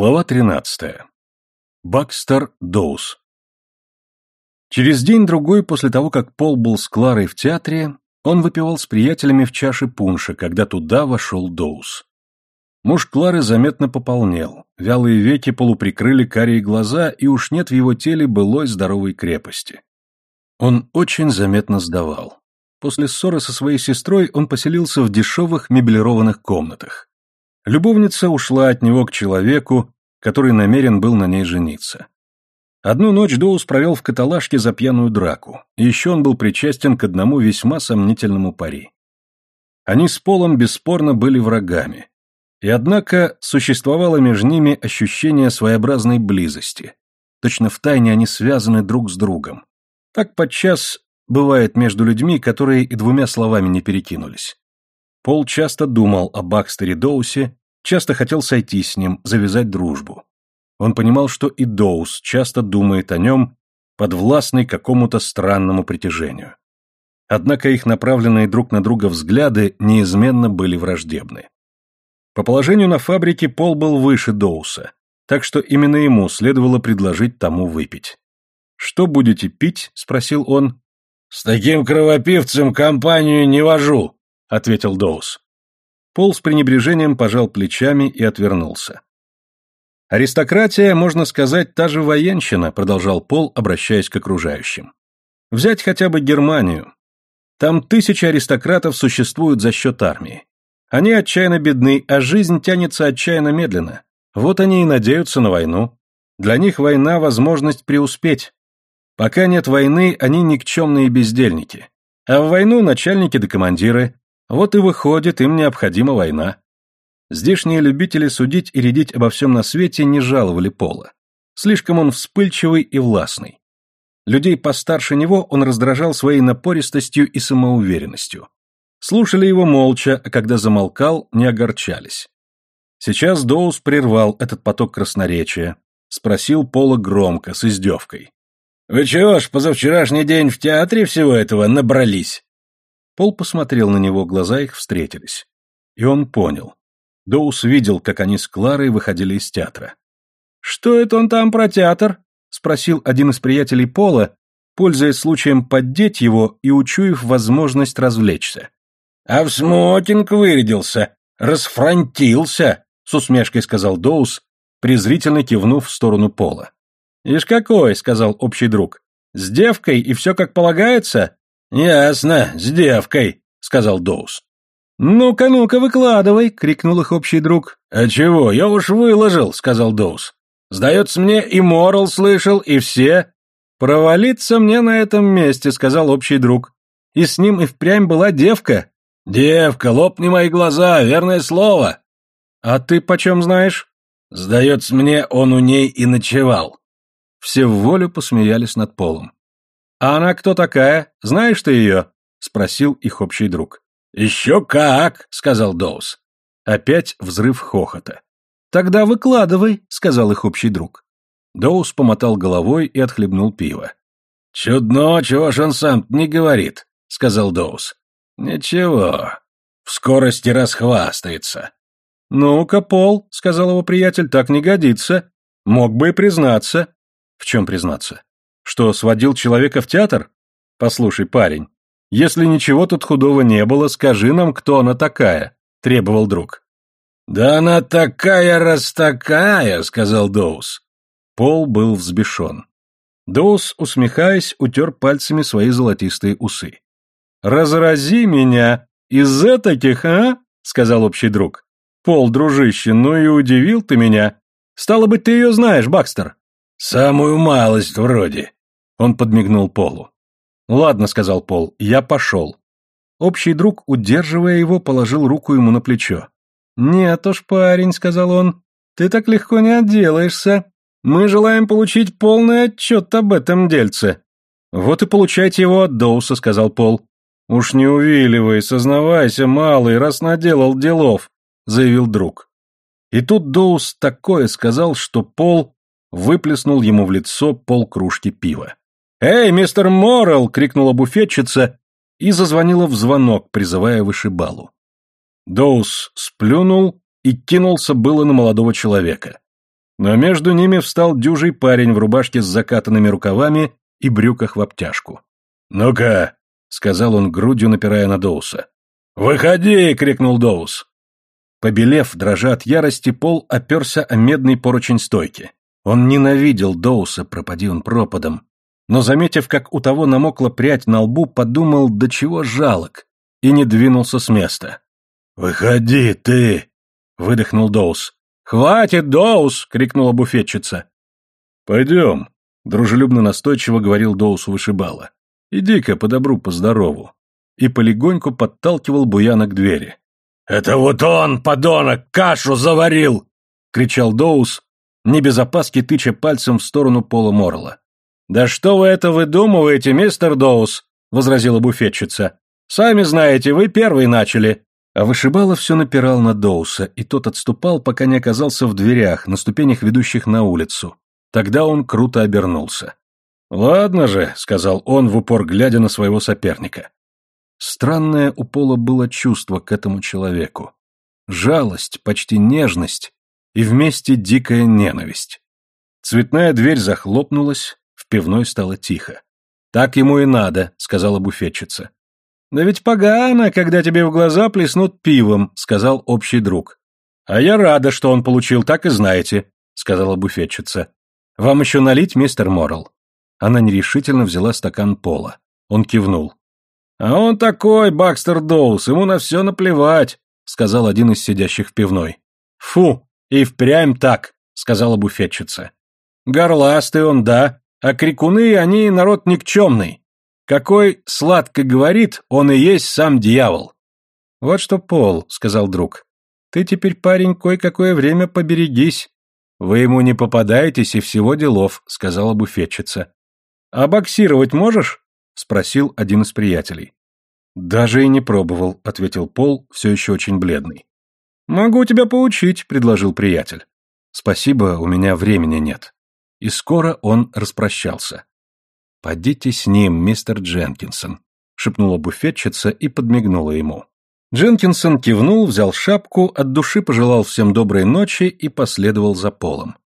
Глава 13. Бакстер Доус. Через день-другой после того, как Пол был с Кларой в театре, он выпивал с приятелями в чаше пунша, когда туда вошел Доус. Муж Клары заметно пополнел, вялые веки полуприкрыли карие глаза, и уж нет в его теле былой здоровой крепости. Он очень заметно сдавал. После ссоры со своей сестрой он поселился в дешевых меблированных комнатах. Любовница ушла от него к человеку, который намерен был на ней жениться. Одну ночь Доус провел в каталажке за пьяную драку, и еще он был причастен к одному весьма сомнительному пари. Они с Полом бесспорно были врагами, и однако существовало между ними ощущение своеобразной близости. Точно втайне они связаны друг с другом. Так подчас бывает между людьми, которые и двумя словами не перекинулись. Пол часто думал о Бакстере Доусе, часто хотел сойти с ним, завязать дружбу. Он понимал, что и Доус часто думает о нем, подвластный какому-то странному притяжению. Однако их направленные друг на друга взгляды неизменно были враждебны. По положению на фабрике Пол был выше Доуса, так что именно ему следовало предложить тому выпить. «Что будете пить?» — спросил он. «С таким кровопивцем компанию не вожу», — ответил Доус. Пол с пренебрежением пожал плечами и отвернулся. «Аристократия, можно сказать, та же военщина», — продолжал Пол, обращаясь к окружающим. «Взять хотя бы Германию. Там тысячи аристократов существуют за счет армии. Они отчаянно бедны, а жизнь тянется отчаянно медленно. Вот они и надеются на войну. Для них война — возможность преуспеть. Пока нет войны, они никчемные бездельники. А в войну начальники да командиры, вот и выходит, им необходима война. Здешние любители судить и рядить обо всем на свете не жаловали Пола. Слишком он вспыльчивый и властный. Людей постарше него он раздражал своей напористостью и самоуверенностью. Слушали его молча, а когда замолкал, не огорчались. Сейчас Доус прервал этот поток красноречия, спросил Пола громко, с издевкой. «Вы чего ж позавчерашний день в театре всего этого набрались?» Пол посмотрел на него, глаза их встретились. И он понял. Доус видел, как они с Кларой выходили из театра. «Что это он там про театр?» — спросил один из приятелей Пола, пользуясь случаем поддеть его и учуяв возможность развлечься. «А в смокинг вырядился, расфронтился», — с усмешкой сказал Доус, презрительно кивнув в сторону Пола. «Ишь какой», — сказал общий друг. «С девкой и все как полагается?» «Ясно, с девкой», — сказал Доус. «Ну-ка, ну-ка, выкладывай!» — крикнул их общий друг. «А чего, я уж выложил», — сказал Доус. «Сдается мне, и Морал слышал, и все». «Провалиться мне на этом месте», — сказал общий друг. «И с ним и впрямь была девка». «Девка, лопни мои глаза, верное слово». «А ты почем знаешь?» «Сдается мне, он у ней и ночевал». Все в волю посмеялись над полом. «А она кто такая? Знаешь ты ее?» — спросил их общий друг. «Еще как!» — сказал Доус. Опять взрыв хохота. «Тогда выкладывай», — сказал их общий друг. Доус помотал головой и отхлебнул пиво. «Чудно, чего ж он сам не говорит», — сказал Доус. «Ничего, в скорости расхвастается». «Ну-ка, Пол», — сказал его приятель, — «так не годится. Мог бы и признаться». «В чем признаться?» Что, сводил человека в театр? Послушай, парень, если ничего тут худого не было, скажи нам, кто она такая, требовал друг. Да она такая раз такая, сказал Доус. Пол был взбешен. Доус, усмехаясь, утер пальцами свои золотистые усы. «Разрази меня! Из-за таких, а?» — сказал общий друг. «Пол, дружище, ну и удивил ты меня. Стало быть, ты ее знаешь, Бакстер?» «Самую малость вроде. Он подмигнул Полу. «Ладно», — сказал Пол, — «я пошел». Общий друг, удерживая его, положил руку ему на плечо. «Нет уж, парень», — сказал он, — «ты так легко не отделаешься. Мы желаем получить полный отчет об этом дельце». «Вот и получайте его от Доуса», — сказал Пол. «Уж не увиливай, сознавайся, малый, раз наделал делов», — заявил друг. И тут Доус такое сказал, что Пол выплеснул ему в лицо полкружки пива. «Эй, мистер Моррелл!» — крикнула буфетчица и зазвонила в звонок, призывая вышибалу. Доус сплюнул и кинулся было на молодого человека. Но между ними встал дюжий парень в рубашке с закатанными рукавами и брюках в обтяжку. «Ну-ка», — сказал он грудью, напирая на Доуса. «Выходи!» — крикнул Доус. Побелев, дрожа от ярости, Пол оперся о медный поручень стойки. Он ненавидел Доуса, пропади он пропадом. Но, заметив, как у того намокла прядь на лбу, подумал, до чего жалок, и не двинулся с места. «Выходи, ты!» — выдохнул Доус. «Хватит, Доус!» — крикнула буфетчица. «Пойдем», — дружелюбно настойчиво говорил Доусу вышибала. «Иди-ка по добру, по здорову». И полегоньку подталкивал Буяна к двери. «Это вот он, подонок, кашу заварил!» — кричал Доус, не без опаски тыча пальцем в сторону Пола Морла. «Да что вы это выдумываете, мистер Доус?» — возразила буфетчица. «Сами знаете, вы первый начали». А вышибала все напирал на Доуса, и тот отступал, пока не оказался в дверях, на ступенях, ведущих на улицу. Тогда он круто обернулся. «Ладно же», — сказал он, в упор глядя на своего соперника. Странное у Пола было чувство к этому человеку. Жалость, почти нежность и вместе дикая ненависть. Цветная дверь захлопнулась, в пивной стало тихо. «Так ему и надо», — сказала буфетчица. «Да ведь погано, когда тебе в глаза плеснут пивом», — сказал общий друг. «А я рада, что он получил, так и знаете», — сказала буфетчица. «Вам еще налить, мистер Моррелл?» Она нерешительно взяла стакан пола. Он кивнул. «А он такой, Бакстер Доус, ему на все наплевать», — сказал один из сидящих в пивной. «Фу, и впрямь так», — сказала буфетчица. «Горластый он, да, а крикуны, они народ никчемный. Какой сладко говорит, он и есть сам дьявол». «Вот что, Пол», — сказал друг, — «ты теперь, парень, кое-какое время поберегись. Вы ему не попадаетесь и всего делов», — сказала буфетчица. «А боксировать можешь?» — спросил один из приятелей. «Даже и не пробовал», — ответил Пол, все еще очень бледный. «Могу тебя поучить», — предложил приятель. «Спасибо, у меня времени нет». И скоро он распрощался. «Подите с ним, мистер Дженкинсон», — шепнула буфетчица и подмигнула ему. Дженкинсон кивнул, взял шапку, от души пожелал всем доброй ночи и последовал за Полом.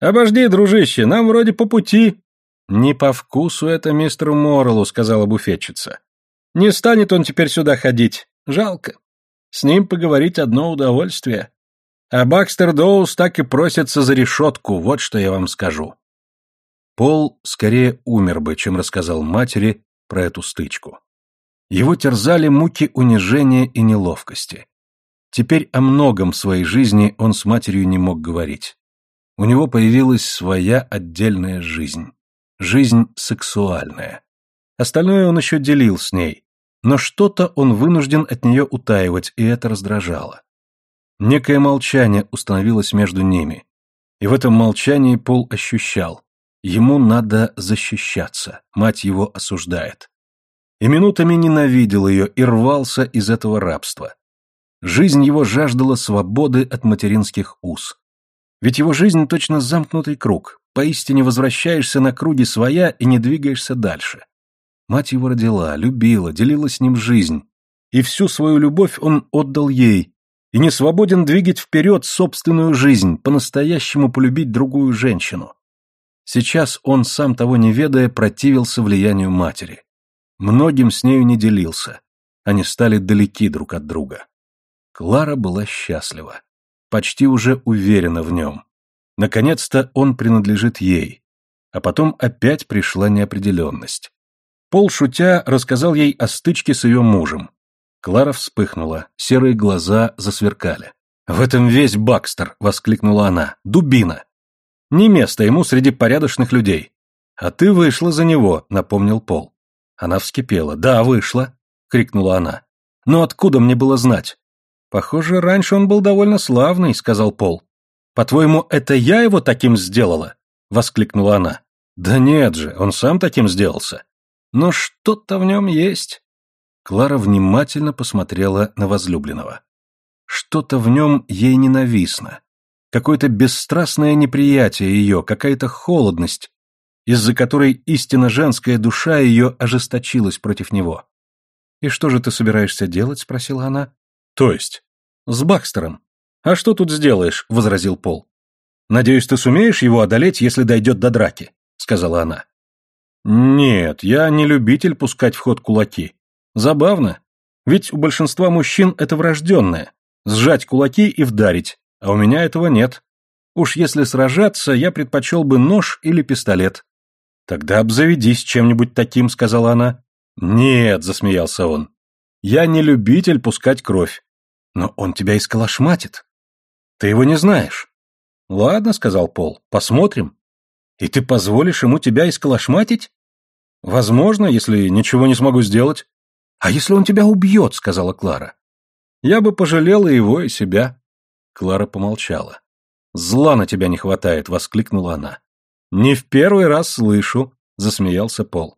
«Обожди, дружище, нам вроде по пути», «Не по вкусу это мистеру Морреллу», — сказала буфетчица. «Не станет он теперь сюда ходить. Жалко. С ним поговорить одно удовольствие. А Бакстер Доус так и просится за решетку, вот что я вам скажу». Пол скорее умер бы, чем рассказал матери про эту стычку. Его терзали муки унижения и неловкости. Теперь о многом своей жизни он с матерью не мог говорить. У него появилась своя отдельная жизнь жизнь сексуальная. Остальное он еще делил с ней, но что-то он вынужден от нее утаивать, и это раздражало. Некое молчание установилось между ними, и в этом молчании Пол ощущал, ему надо защищаться, мать его осуждает. И минутами ненавидел ее и рвался из этого рабства. Жизнь его жаждала свободы от материнских уз. Ведь его жизнь точно замкнутый круг, поистине возвращаешься на круги своя и не двигаешься дальше. Мать его родила, любила, делила с ним жизнь, и всю свою любовь он отдал ей, и не свободен двигать вперед собственную жизнь, по-настоящему полюбить другую женщину. Сейчас он, сам того не ведая, противился влиянию матери. Многим с нею не делился. Они стали далеки друг от друга. Клара была счастлива. Почти уже уверена в нем. Наконец-то он принадлежит ей. А потом опять пришла неопределенность. Пол, шутя, рассказал ей о стычке с ее мужем. Клара вспыхнула, серые глаза засверкали. «В этом весь Бакстер!» — воскликнула она. «Дубина!» «Не место ему среди порядочных людей!» «А ты вышла за него», — напомнил Пол. Она вскипела. «Да, вышла!» — крикнула она. «Но откуда мне было знать?» «Похоже, раньше он был довольно славный», — сказал Пол. «По-твоему, это я его таким сделала?» — воскликнула она. «Да нет же, он сам таким сделался. Но что-то в нем есть». Клара внимательно посмотрела на возлюбленного. Что-то в нем ей ненавистно. Какое-то бесстрастное неприятие ее, какая-то холодность, из-за которой истинно женская душа ее ожесточилась против него. «И что же ты собираешься делать?» — спросила она. «То есть?» «С Бакстером. «А что тут сделаешь?» — возразил Пол. Надеюсь, ты сумеешь его одолеть, если дойдет до драки», — сказала она. «Нет, я не любитель пускать в ход кулаки. Забавно. Ведь у большинства мужчин это врожденное — сжать кулаки и вдарить, а у меня этого нет. Уж если сражаться, я предпочел бы нож или пистолет». «Тогда обзаведись чем-нибудь таким», — сказала она. «Нет», — засмеялся он. «Я не любитель пускать кровь. Но он тебя исколошматит. Ты его не знаешь». «Ладно», — сказал Пол, — «посмотрим». «И ты позволишь ему тебя исколошматить?» «Возможно, если ничего не смогу сделать». «А если он тебя убьет?» — сказала Клара. «Я бы пожалела его и себя». Клара помолчала. «Зла на тебя не хватает», — воскликнула она. «Не в первый раз слышу», — засмеялся Пол.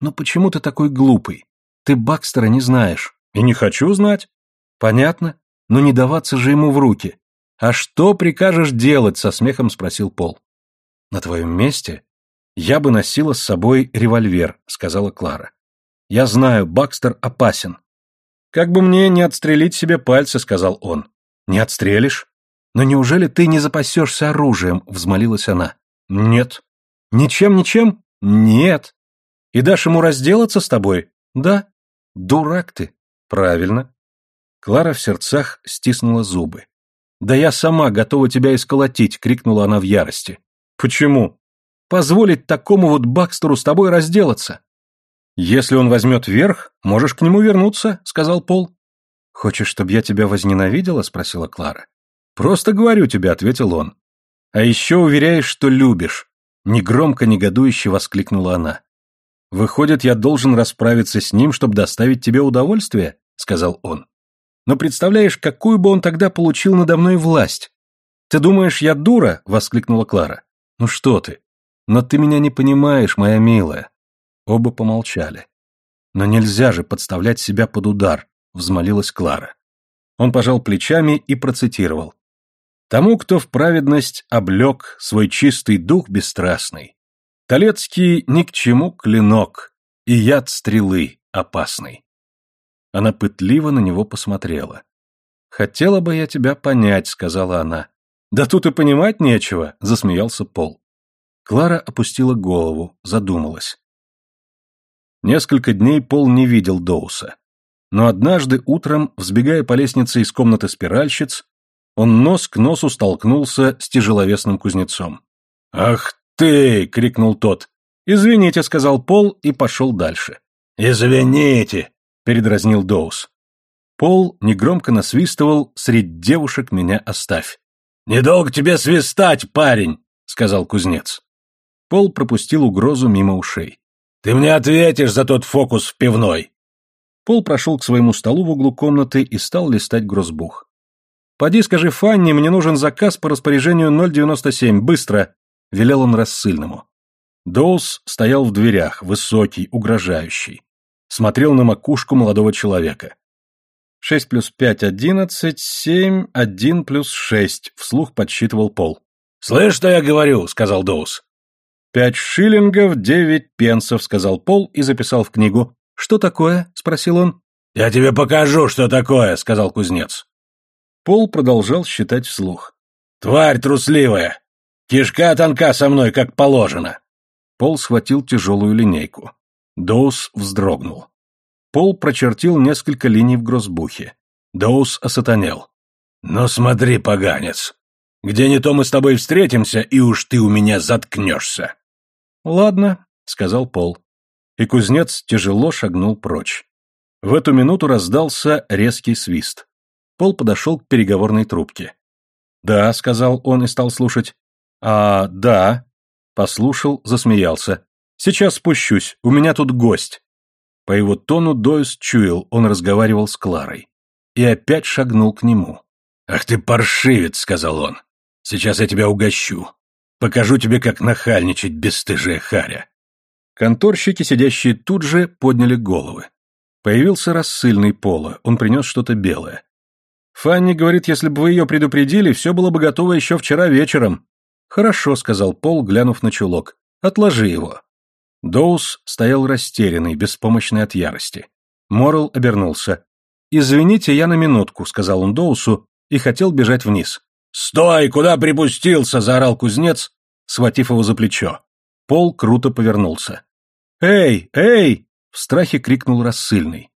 «Но почему ты такой глупый? Ты Бакстера не знаешь». «И не хочу знать». «Понятно. Но не даваться же ему в руки. А что прикажешь делать?» — со смехом спросил Пол. «На твоем месте я бы носила с собой револьвер», — сказала Клара. «Я знаю, Бакстер опасен». «Как бы мне не отстрелить себе пальцы», — сказал он. «Не отстрелишь? Но неужели ты не запасешься оружием?» — взмолилась она. «Нет». «Ничем-ничем?» «Нет». «И дашь ему разделаться с тобой?» «Да». «Дурак ты». «Правильно». Клара в сердцах стиснула зубы. «Да я сама готова тебя исколотить!» — крикнула она в ярости. «Почему? Позволить такому вот Бакстеру с тобой разделаться!» «Если он возьмет верх, можешь к нему вернуться», — сказал Пол. «Хочешь, чтобы я тебя возненавидела?» — спросила Клара. «Просто говорю тебе», — ответил он. «А еще уверяешь, что любишь», — негромко негодующе воскликнула она. «Выходит, я должен расправиться с ним, чтобы доставить тебе удовольствие?» — сказал он. «Но представляешь, какую бы он тогда получил надо мной власть?» «Ты думаешь, я дура?» — воскликнула Клара. «Ну что ты? Но ты меня не понимаешь, моя милая». Оба помолчали. «Но нельзя же подставлять себя под удар», — взмолилась Клара. Он пожал плечами и процитировал. Тому, кто в праведность облег свой чистый дух бесстрастный, Толецкий ни к чему клинок, и яд стрелы опасный. Она пытливо на него посмотрела. «Хотела бы я тебя понять», — сказала она. «Да тут и понимать нечего», — засмеялся Пол. Клара опустила голову, задумалась. Несколько дней Пол не видел Доуса. Но однажды утром, взбегая по лестнице из комнаты спиральщиц, он нос к носу столкнулся с тяжеловесным кузнецом. «Ах ты!» — крикнул тот. «Извините», — сказал Пол и пошел дальше. «Извините!» — передразнил Доус. Пол негромко насвистывал «Средь девушек меня оставь». «Недолго тебе свистать, парень!» — сказал кузнец. Пол пропустил угрозу мимо ушей. «Ты мне ответишь за тот фокус в пивной!» Пол прошел к своему столу в углу комнаты и стал листать грозбух. «Поди скажи Фанни, мне нужен заказ по распоряжению 097, быстро!» — велел он рассыльному. Доус стоял в дверях, высокий, угрожающий. Смотрел на макушку молодого человека. «Шесть плюс пять — одиннадцать, семь, один плюс шесть», — вслух подсчитывал Пол. «Слышь, что я говорю?» — сказал Доус. «Пять шиллингов, девять пенсов», — сказал Пол и записал в книгу. «Что такое?» — спросил он. «Я тебе покажу, что такое», — сказал кузнец. Пол продолжал считать вслух. «Тварь трусливая! Кишка тонка со мной, как положено!» Пол схватил тяжелую линейку. Доус вздрогнул. Пол прочертил несколько линий в грозбухе. Доус осатанел. «Ну смотри, поганец! Где не то мы с тобой встретимся, и уж ты у меня заткнешься!» «Ладно», — сказал Пол. И кузнец тяжело шагнул прочь. В эту минуту раздался резкий свист. Пол подошел к переговорной трубке. «Да», — сказал он и стал слушать. «А, да». Послушал, засмеялся. «Сейчас спущусь, у меня тут гость». По его тону Дойс чуял, он разговаривал с Кларой. И опять шагнул к нему. «Ах ты паршивец», — сказал он. «Сейчас я тебя угощу. Покажу тебе, как нахальничать, бесстыжая харя». Конторщики, сидящие тут же, подняли головы. Появился рассыльный Пола, он принес что-то белое. Фанни говорит, если бы вы ее предупредили, все было бы готово еще вчера вечером. Хорошо, сказал Пол, глянув на чулок. Отложи его. Доус стоял растерянный, беспомощный от ярости. Моррел обернулся. «Извините, я на минутку», — сказал он Доусу и хотел бежать вниз. «Стой! Куда припустился?» — заорал кузнец, схватив его за плечо. Пол круто повернулся. «Эй! Эй!» — в страхе крикнул рассыльный.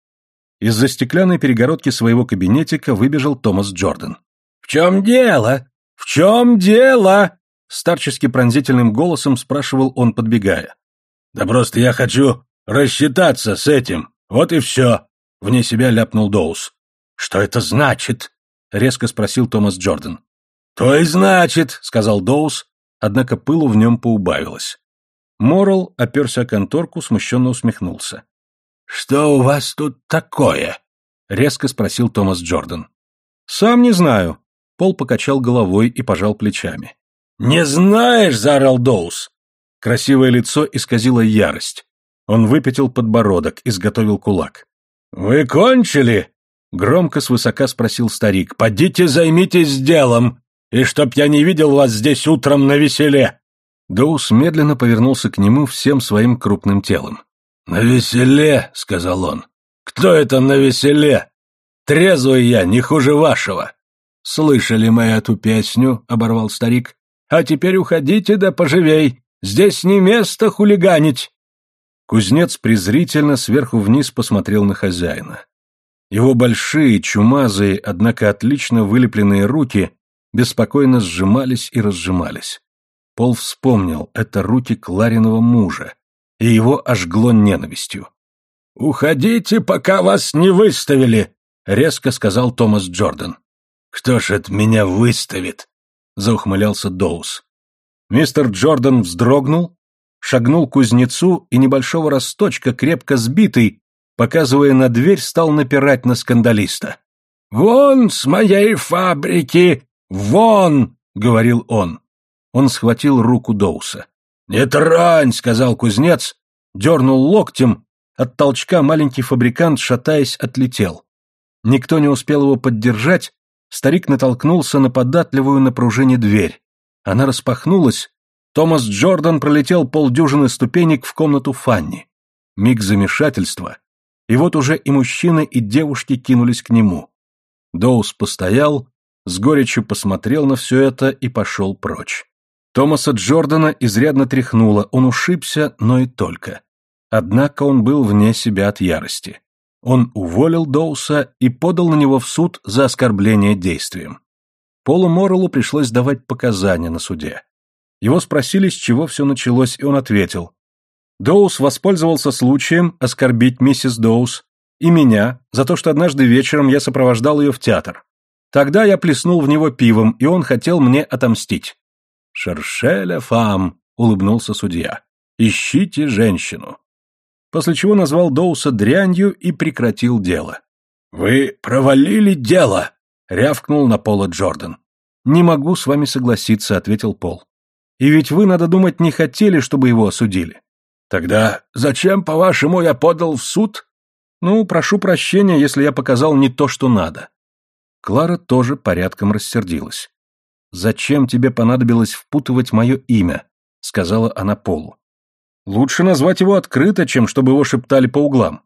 Из-за стеклянной перегородки своего кабинетика выбежал Томас Джордан. «В чем дело? В чем дело?» Старчески пронзительным голосом спрашивал он, подбегая. «Да просто я хочу рассчитаться с этим. Вот и все!» Вне себя ляпнул Доус. «Что это значит?» — резко спросил Томас Джордан. «То и значит», — сказал Доус, однако пылу в нем поубавилось. Морал оперся о конторку, смущенно усмехнулся. «Что у вас тут такое?» — резко спросил Томас Джордан. «Сам не знаю». Пол покачал головой и пожал плечами. «Не знаешь!» — заорал Доус. Красивое лицо исказило ярость. Он выпятил подбородок, изготовил кулак. «Вы кончили?» — громко свысока спросил старик. «Подите займитесь делом, и чтоб я не видел вас здесь утром на веселе!» Доус медленно повернулся к нему всем своим крупным телом. «На веселе», — сказал он. «Кто это на веселе? Трезвый я, не хуже вашего». «Слышали мы эту песню?» — оборвал старик. «А теперь уходите да поживей. Здесь не место хулиганить». Кузнец презрительно сверху вниз посмотрел на хозяина. Его большие, чумазые, однако отлично вылепленные руки беспокойно сжимались и разжимались. Пол вспомнил, это руки Клариного мужа, и его ожгло ненавистью. «Уходите, пока вас не выставили!» — резко сказал Томас Джордан. «Кто ж от меня выставит?» — заухмылялся Доус. Мистер Джордан вздрогнул, шагнул к кузнецу и небольшого росточка, крепко сбитый, показывая на дверь, стал напирать на скандалиста. «Вон с моей фабрики! Вон!» — говорил он. Он схватил руку Доуса. «Не трань!» — сказал кузнец, дернул локтем, от толчка маленький фабрикант, шатаясь, отлетел. Никто не успел его поддержать, старик натолкнулся на податливую на пружине дверь. Она распахнулась, Томас Джордан пролетел полдюжины ступенек в комнату Фанни. Миг замешательства, и вот уже и мужчины, и девушки кинулись к нему. Доус постоял, с горечью посмотрел на все это и пошел прочь. Томаса Джордана изрядно тряхнуло, он ушибся, но и только. Однако он был вне себя от ярости. Он уволил Доуса и подал на него в суд за оскорбление действием. Полу Морреллу пришлось давать показания на суде. Его спросили, с чего все началось, и он ответил. Доус воспользовался случаем оскорбить миссис Доус и меня за то, что однажды вечером я сопровождал ее в театр. Тогда я плеснул в него пивом, и он хотел мне отомстить. «Шершеля фам», — улыбнулся судья. «Ищите женщину». После чего назвал Доуса дрянью и прекратил дело. «Вы провалили дело», — рявкнул на Пола Джордан. «Не могу с вами согласиться», — ответил Пол. «И ведь вы, надо думать, не хотели, чтобы его осудили». «Тогда зачем, по-вашему, я подал в суд?» «Ну, прошу прощения, если я показал не то, что надо». Клара тоже порядком рассердилась. «Зачем тебе понадобилось впутывать мое имя?» — сказала она Полу. «Лучше назвать его открыто, чем чтобы его шептали по углам».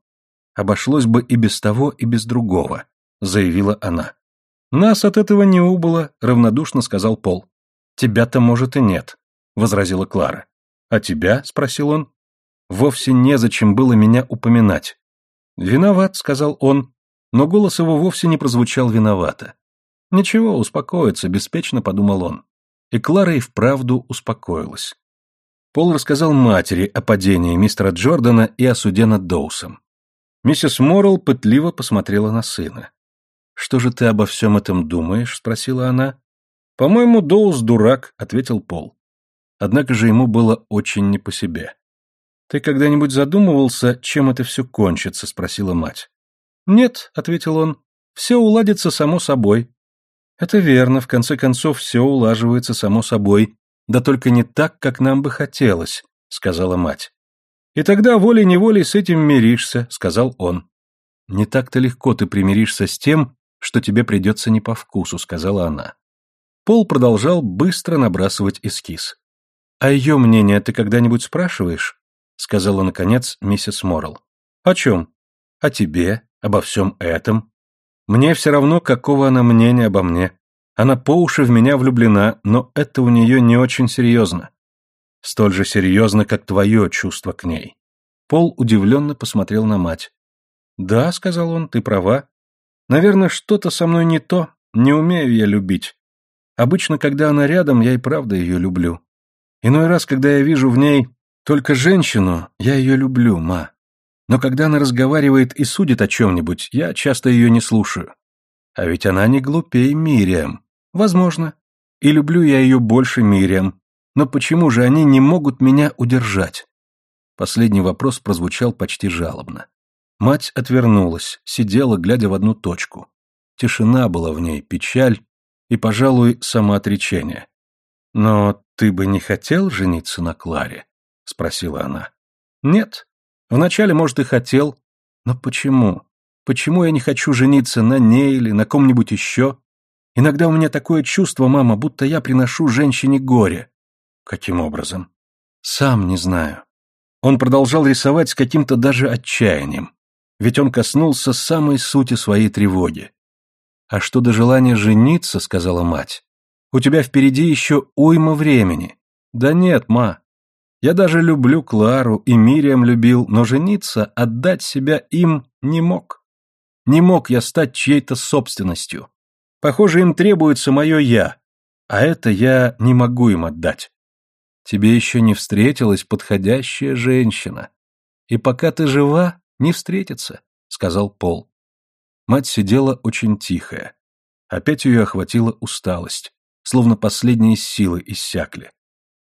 «Обошлось бы и без того, и без другого», — заявила она. «Нас от этого не убыло», — равнодушно сказал Пол. «Тебя-то, может, и нет», — возразила Клара. «А тебя?» — спросил он. «Вовсе незачем было меня упоминать». «Виноват», — сказал он, но голос его вовсе не прозвучал виновато. Ничего, успокоится, беспечно подумал он. И Клара и вправду успокоилась. Пол рассказал матери о падении мистера Джордана и о суде над Доусом. Миссис Моррелл пытливо посмотрела на сына. «Что же ты обо всем этом думаешь?» — спросила она. «По-моему, Доус дурак», — ответил Пол. Однако же ему было очень не по себе. «Ты когда-нибудь задумывался, чем это все кончится?» — спросила мать. «Нет», — ответил он, — «все уладится само собой. Это верно, в конце концов все улаживается само собой, да только не так, как нам бы хотелось, сказала мать. И тогда волей-неволей с этим миришься, сказал он. Не так-то легко ты примиришься с тем, что тебе придется не по вкусу, сказала она. Пол продолжал быстро набрасывать эскиз. «А ее мнение ты когда-нибудь спрашиваешь?» — сказала, наконец, миссис Моррелл. «О чем? О тебе, обо всем этом. Мне все равно, какого она мнения обо мне. Она по уши в меня влюблена, но это у нее не очень серьезно. Столь же серьезно, как твое чувство к ней. Пол удивленно посмотрел на мать. «Да», — сказал он, — «ты права. Наверное, что-то со мной не то, не умею я любить. Обычно, когда она рядом, я и правда ее люблю. Иной раз, когда я вижу в ней только женщину, я ее люблю, ма. Но когда она разговаривает и судит о чем-нибудь, я часто ее не слушаю. А ведь она не глупее Мириам. Возможно. И люблю я ее больше Мириам. Но почему же они не могут меня удержать? Последний вопрос прозвучал почти жалобно. Мать отвернулась, сидела, глядя в одну точку. Тишина была в ней, печаль и, пожалуй, самоотречение. «Но ты бы не хотел жениться на Кларе?» — спросила она. «Нет. Вначале, может, и хотел. Но почему? Почему я не хочу жениться на ней или на ком-нибудь еще? Иногда у меня такое чувство, мама, будто я приношу женщине горе». «Каким образом?» «Сам не знаю». Он продолжал рисовать с каким-то даже отчаянием. Ведь он коснулся самой сути своей тревоги. «А что до желания жениться, — сказала мать, — у тебя впереди еще уйма времени». «Да нет, ма. Я даже люблю Клару и Мириам любил, но жениться, отдать себя им не мог. Не мог я стать чьей-то собственностью. Похоже, им требуется мое «я», а это я не могу им отдать. Тебе еще не встретилась подходящая женщина. И пока ты жива, не встретится», — сказал Пол. Мать сидела очень тихая. Опять ее охватила усталость, словно последние силы иссякли.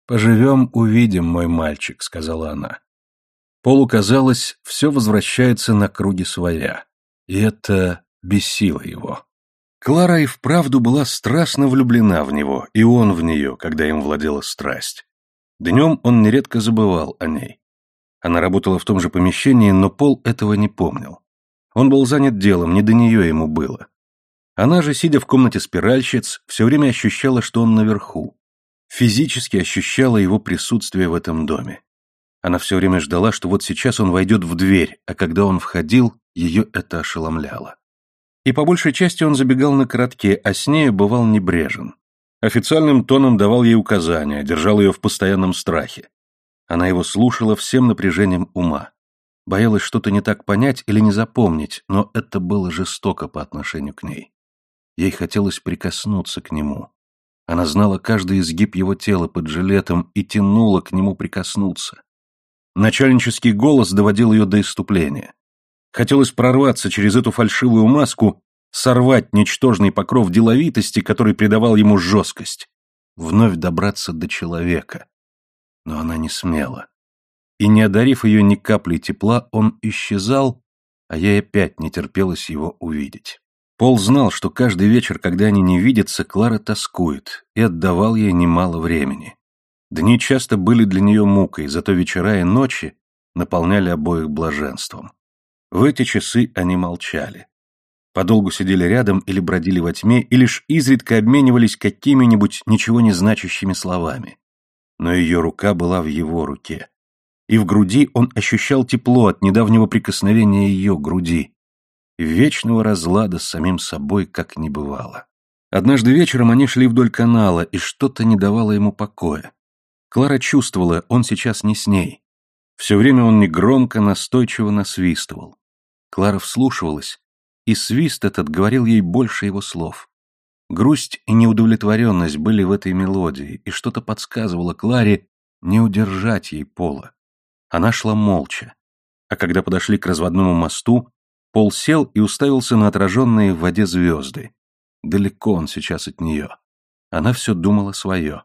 «Поживем, увидим, мой мальчик», — сказала она. Полу казалось, все возвращается на круги своя, и это бесило его. Клара и вправду была страстно влюблена в него, и он в нее, когда им владела страсть. Днем он нередко забывал о ней. Она работала в том же помещении, но Пол этого не помнил. Он был занят делом, не до нее ему было. Она же, сидя в комнате спиральщиц, все время ощущала, что он наверху. Физически ощущала его присутствие в этом доме. Она все время ждала, что вот сейчас он войдет в дверь, а когда он входил, ее это ошеломляло. И по большей части он забегал на коротке, а с нею бывал небрежен. Официальным тоном давал ей указания, держал ее в постоянном страхе. Она его слушала всем напряжением ума. Боялась что-то не так понять или не запомнить, но это было жестоко по отношению к ней. Ей хотелось прикоснуться к нему. Она знала каждый изгиб его тела под жилетом и тянула к нему прикоснуться. Начальнический голос доводил ее до иступления. Хотелось прорваться через эту фальшивую маску, сорвать ничтожный покров деловитости, который придавал ему жесткость, вновь добраться до человека. Но она не смела и, не одарив ее ни капли тепла, он исчезал, а ей опять не терпелось его увидеть. Пол знал, что каждый вечер, когда они не видятся, Клара тоскует, и отдавал ей немало времени. Дни часто были для нее мукой, зато вечера и ночи наполняли обоих блаженством. В эти часы они молчали. Подолгу сидели рядом или бродили во тьме, и лишь изредка обменивались какими-нибудь ничего не значащими словами. Но ее рука была в его руке и в груди он ощущал тепло от недавнего прикосновения ее груди, вечного разлада с самим собой как не бывало. Однажды вечером они шли вдоль канала, и что-то не давало ему покоя. Клара чувствовала, он сейчас не с ней. Все время он негромко, настойчиво насвистывал. Клара вслушивалась, и свист этот говорил ей больше его слов. Грусть и неудовлетворенность были в этой мелодии, и что-то подсказывало Кларе не удержать ей пола. Она шла молча. А когда подошли к разводному мосту, Пол сел и уставился на отраженные в воде звезды. Далеко он сейчас от нее. Она все думала свое.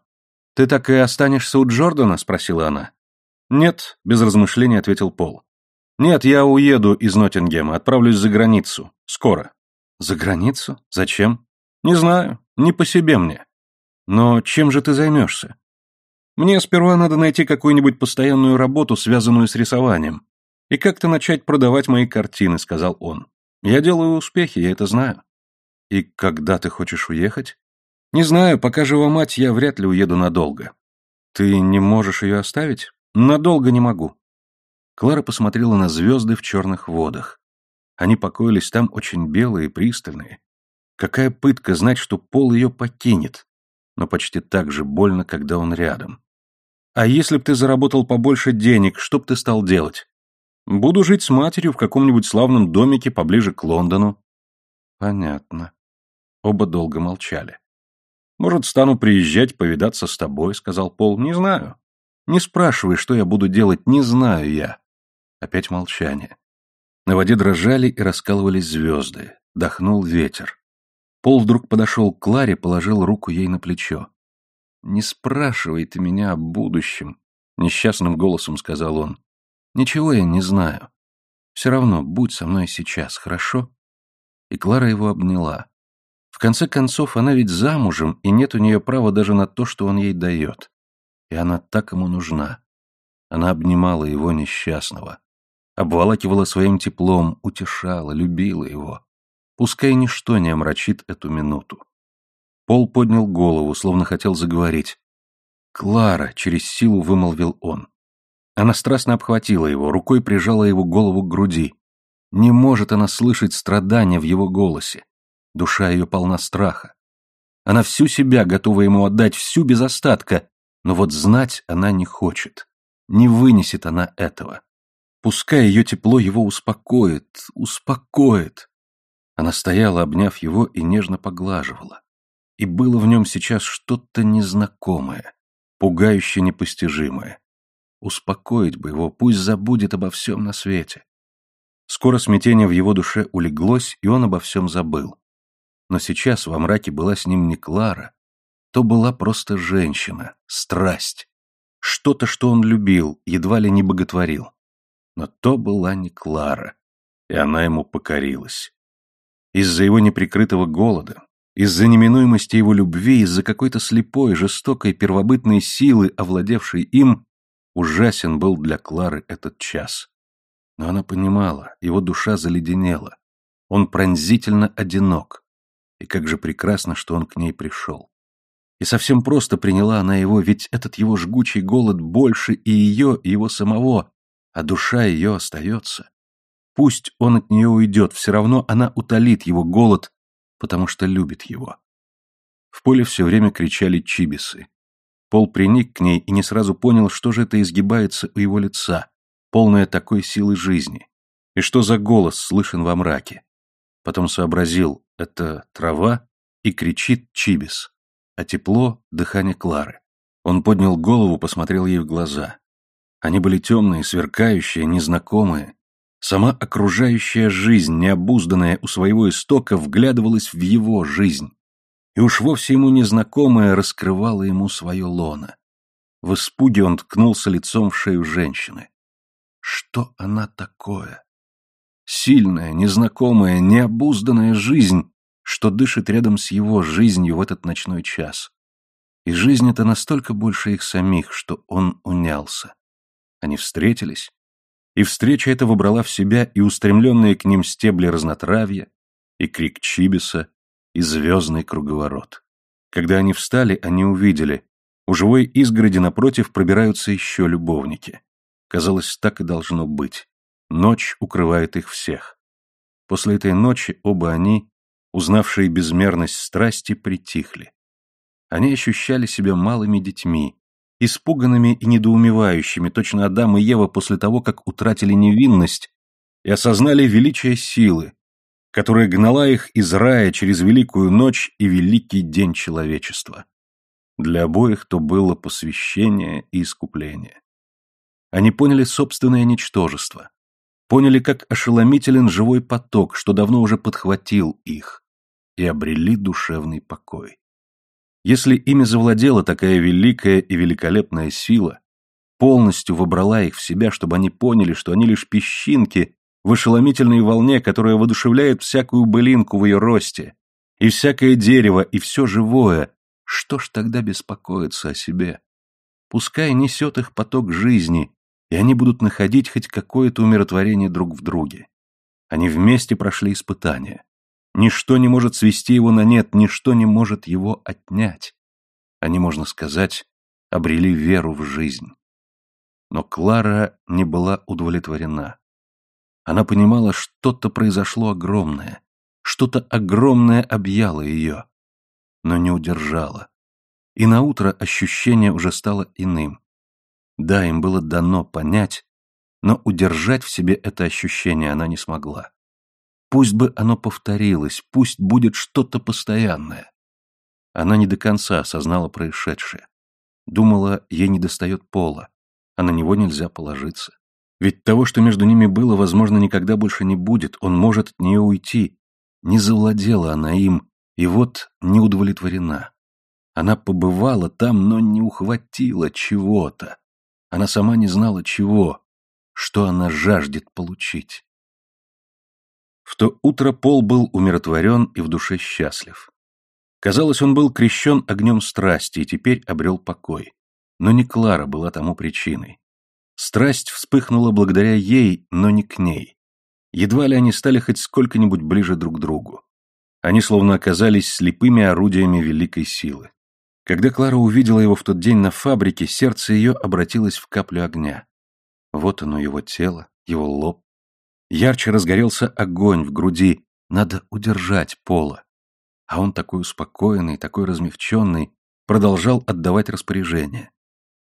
«Ты так и останешься у Джордана?» — спросила она. «Нет», — без размышлений ответил Пол. «Нет, я уеду из Ноттингема, отправлюсь за границу. Скоро». «За границу? Зачем?» «Не знаю. Не по себе мне». «Но чем же ты займешься?» Мне сперва надо найти какую-нибудь постоянную работу, связанную с рисованием, и как-то начать продавать мои картины», — сказал он. «Я делаю успехи, я это знаю». «И когда ты хочешь уехать?» «Не знаю, пока жива мать, я вряд ли уеду надолго». «Ты не можешь ее оставить?» «Надолго не могу». Клара посмотрела на звезды в черных водах. Они покоились там очень белые и пристальные. Какая пытка знать, что Пол ее покинет, но почти так же больно, когда он рядом. А если б ты заработал побольше денег, что б ты стал делать? Буду жить с матерью в каком-нибудь славном домике поближе к Лондону. Понятно. Оба долго молчали. Может, стану приезжать повидаться с тобой, сказал Пол. Не знаю. Не спрашивай, что я буду делать, не знаю я. Опять молчание. На воде дрожали и раскалывались звезды. Дохнул ветер. Пол вдруг подошел к Кларе, положил руку ей на плечо. «Не спрашивай ты меня о будущем», — несчастным голосом сказал он. «Ничего я не знаю. Все равно будь со мной сейчас, хорошо?» И Клара его обняла. В конце концов, она ведь замужем, и нет у нее права даже на то, что он ей дает. И она так ему нужна. Она обнимала его несчастного, обволакивала своим теплом, утешала, любила его. Пускай ничто не омрачит эту минуту. Пол поднял голову, словно хотел заговорить. «Клара!» — через силу вымолвил он. Она страстно обхватила его, рукой прижала его голову к груди. Не может она слышать страдания в его голосе. Душа ее полна страха. Она всю себя готова ему отдать, всю без остатка, но вот знать она не хочет. Не вынесет она этого. Пускай ее тепло его успокоит, успокоит. Она стояла, обняв его, и нежно поглаживала. И было в нем сейчас что-то незнакомое, пугающе непостижимое. Успокоить бы его, пусть забудет обо всем на свете. Скоро смятение в его душе улеглось, и он обо всем забыл. Но сейчас во мраке была с ним не Клара, то была просто женщина, страсть. Что-то, что он любил, едва ли не боготворил. Но то была не Клара, и она ему покорилась. Из-за его неприкрытого голода, из-за неминуемости его любви, из-за какой-то слепой, жестокой, первобытной силы, овладевшей им, ужасен был для Клары этот час. Но она понимала, его душа заледенела. Он пронзительно одинок. И как же прекрасно, что он к ней пришел. И совсем просто приняла она его, ведь этот его жгучий голод больше и ее, и его самого, а душа ее остается. Пусть он от нее уйдет, все равно она утолит его голод, потому что любит его. В поле все время кричали чибисы. Пол приник к ней и не сразу понял, что же это изгибается у его лица, полное такой силы жизни, и что за голос слышен во мраке. Потом сообразил, это трава, и кричит чибис, а тепло — дыхание Клары. Он поднял голову, посмотрел ей в глаза. Они были темные, сверкающие, незнакомые, Сама окружающая жизнь, необузданная у своего истока, вглядывалась в его жизнь. И уж вовсе ему незнакомая раскрывала ему свое лоно. В испуге он ткнулся лицом в шею женщины. Что она такое? Сильная, незнакомая, необузданная жизнь, что дышит рядом с его жизнью в этот ночной час. И жизнь эта настолько больше их самих, что он унялся. Они встретились, и встреча эта выбрала в себя и устремленные к ним стебли разнотравья, и крик Чибиса, и звездный круговорот. Когда они встали, они увидели, у живой изгороди напротив пробираются еще любовники. Казалось, так и должно быть. Ночь укрывает их всех. После этой ночи оба они, узнавшие безмерность страсти, притихли. Они ощущали себя малыми детьми, испуганными и недоумевающими, точно Адам и Ева после того, как утратили невинность и осознали величие силы, которая гнала их из рая через великую ночь и великий день человечества. Для обоих то было посвящение и искупление. Они поняли собственное ничтожество, поняли, как ошеломителен живой поток, что давно уже подхватил их, и обрели душевный покой. Если ими завладела такая великая и великолепная сила, полностью вобрала их в себя, чтобы они поняли, что они лишь песчинки в ошеломительной волне, которая воодушевляет всякую былинку в ее росте, и всякое дерево, и все живое, что ж тогда беспокоиться о себе? Пускай несет их поток жизни, и они будут находить хоть какое-то умиротворение друг в друге. Они вместе прошли испытания. Ничто не может свести его на нет, ничто не может его отнять. Они, можно сказать, обрели веру в жизнь. Но Клара не была удовлетворена. Она понимала, что-то произошло огромное, Что-то огромное объяло ее, но не удержало. И наутро ощущение уже стало иным. Да, им было дано понять, но удержать в себе это ощущение она не смогла. Пусть бы оно повторилось, пусть будет что-то постоянное. Она не до конца осознала происшедшее. Думала, ей недостает пола, а на него нельзя положиться. Ведь того, что между ними было, возможно, никогда больше не будет, он может от нее уйти. Не завладела она им, и вот не удовлетворена. Она побывала там, но не ухватила чего-то. Она сама не знала чего, что она жаждет получить. В то утро Пол был умиротворен и в душе счастлив. Казалось, он был крещен огнем страсти и теперь обрел покой. Но не Клара была тому причиной. Страсть вспыхнула благодаря ей, но не к ней. Едва ли они стали хоть сколько-нибудь ближе друг к другу. Они словно оказались слепыми орудиями великой силы. Когда Клара увидела его в тот день на фабрике, сердце ее обратилось в каплю огня. Вот оно, его тело, его лоб. Ярче разгорелся огонь в груди. Надо удержать пола. А он такой успокоенный, такой размягченный, продолжал отдавать распоряжение.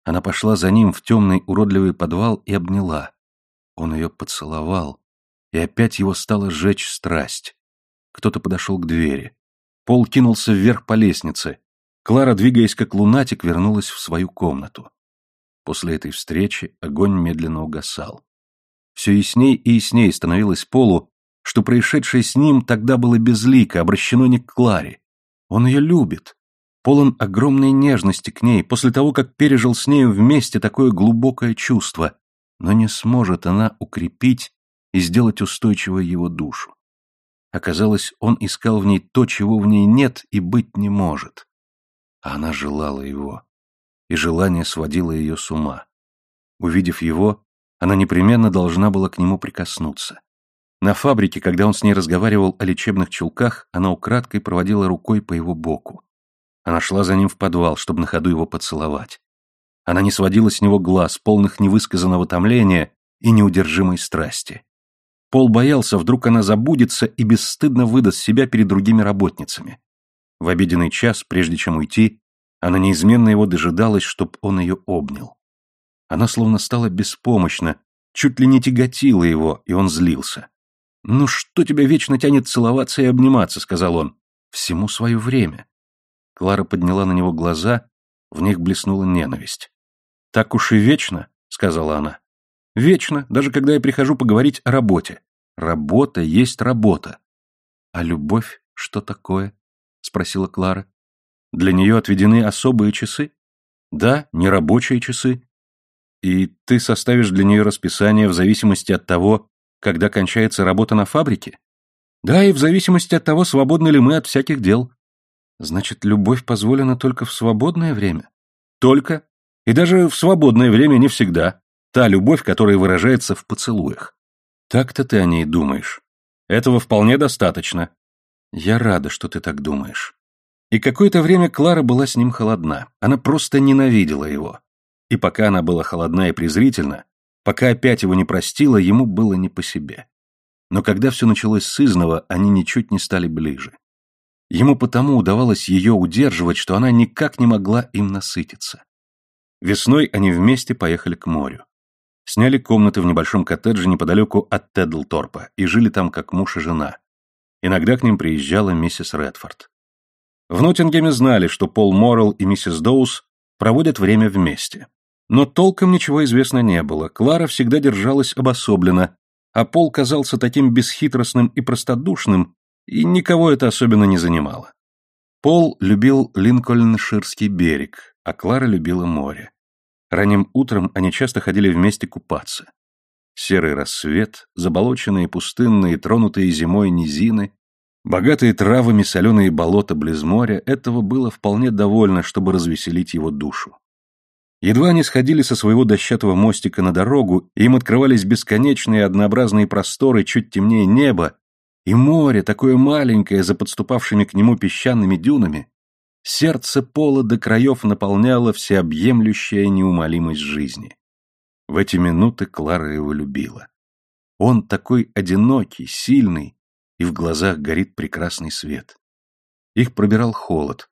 Она пошла за ним в темный уродливый подвал и обняла. Он ее поцеловал, и опять его стала жечь страсть. Кто-то подошел к двери. Пол кинулся вверх по лестнице. Клара, двигаясь как лунатик, вернулась в свою комнату. После этой встречи огонь медленно угасал. Все ясней и ясней становилось Полу, что происшедшее с ним тогда было безлико, обращено не к Кларе. Он ее любит, полон огромной нежности к ней, после того, как пережил с нею вместе такое глубокое чувство, но не сможет она укрепить и сделать устойчивой его душу. Оказалось, он искал в ней то, чего в ней нет и быть не может. А она желала его, и желание сводило ее с ума. Увидев его, она непременно должна была к нему прикоснуться. На фабрике, когда он с ней разговаривал о лечебных чулках, она украдкой проводила рукой по его боку. Она шла за ним в подвал, чтобы на ходу его поцеловать. Она не сводила с него глаз, полных невысказанного томления и неудержимой страсти. Пол боялся, вдруг она забудется и бесстыдно выдаст себя перед другими работницами. В обеденный час, прежде чем уйти, она неизменно его дожидалась, чтоб он ее обнял. Она словно стала беспомощна, чуть ли не тяготила его, и он злился. «Ну что тебя вечно тянет целоваться и обниматься?» — сказал он. «Всему свое время». Клара подняла на него глаза, в них блеснула ненависть. «Так уж и вечно», — сказала она. «Вечно, даже когда я прихожу поговорить о работе. Работа есть работа». «А любовь что такое?» — спросила Клара. «Для нее отведены особые часы?» «Да, нерабочие часы. И ты составишь для нее расписание в зависимости от того, когда кончается работа на фабрике? Да, и в зависимости от того, свободны ли мы от всяких дел. Значит, любовь позволена только в свободное время? Только. И даже в свободное время не всегда. Та любовь, которая выражается в поцелуях. Так-то ты о ней думаешь. Этого вполне достаточно. Я рада, что ты так думаешь. И какое-то время Клара была с ним холодна. Она просто ненавидела его. И пока она была холодна и презрительна, Пока опять его не простила, ему было не по себе. Но когда все началось с изного, они ничуть не стали ближе. Ему потому удавалось ее удерживать, что она никак не могла им насытиться. Весной они вместе поехали к морю. Сняли комнаты в небольшом коттедже неподалеку от Теддлторпа и жили там как муж и жена. Иногда к ним приезжала миссис Редфорд. В Ноттингеме знали, что Пол Моррелл и миссис Доус проводят время вместе. Но толком ничего известно не было, Клара всегда держалась обособленно, а Пол казался таким бесхитростным и простодушным, и никого это особенно не занимало. Пол любил Линкольнширский берег, а Клара любила море. Ранним утром они часто ходили вместе купаться. Серый рассвет, заболоченные пустынные, тронутые зимой низины, богатые травами соленые болота близ моря, этого было вполне довольно, чтобы развеселить его душу. Едва они сходили со своего дощатого мостика на дорогу, им открывались бесконечные однообразные просторы, чуть темнее неба, и море, такое маленькое, за подступавшими к нему песчаными дюнами, сердце пола до краев наполняло всеобъемлющая неумолимость жизни. В эти минуты Клара его любила. Он такой одинокий, сильный, и в глазах горит прекрасный свет. Их пробирал холод.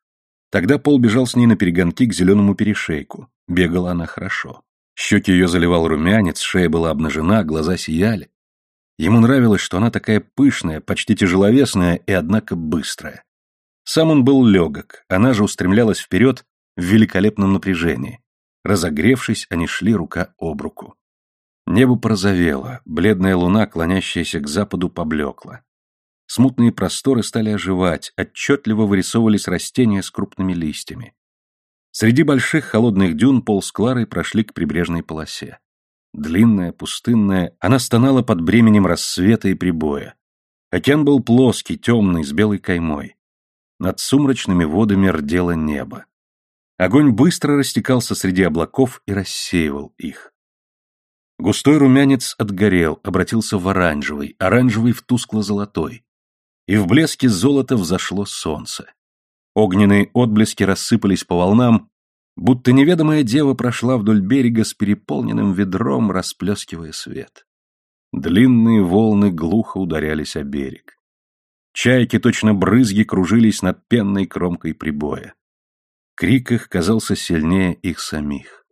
Тогда Пол бежал с ней на перегонки к зеленому перешейку. Бегала она хорошо. Щеки ее заливал румянец, шея была обнажена, глаза сияли. Ему нравилось, что она такая пышная, почти тяжеловесная и, однако, быстрая. Сам он был легок, она же устремлялась вперед в великолепном напряжении. Разогревшись, они шли рука об руку. Небо порозовело, бледная луна, клонящаяся к западу, поблекла. Смутные просторы стали оживать, отчетливо вырисовывались растения с крупными листьями. Среди больших холодных дюн Пол с Кларой прошли к прибрежной полосе. Длинная, пустынная, она стонала под бременем рассвета и прибоя. Океан был плоский, темный, с белой каймой. Над сумрачными водами рдело небо. Огонь быстро растекался среди облаков и рассеивал их. Густой румянец отгорел, обратился в оранжевый, оранжевый в тускло-золотой. И в блеске золота взошло солнце. Огненные отблески рассыпались по волнам, будто неведомая дева прошла вдоль берега с переполненным ведром, расплескивая свет. Длинные волны глухо ударялись о берег. Чайки, точно брызги, кружились над пенной кромкой прибоя. Крик их казался сильнее их самих.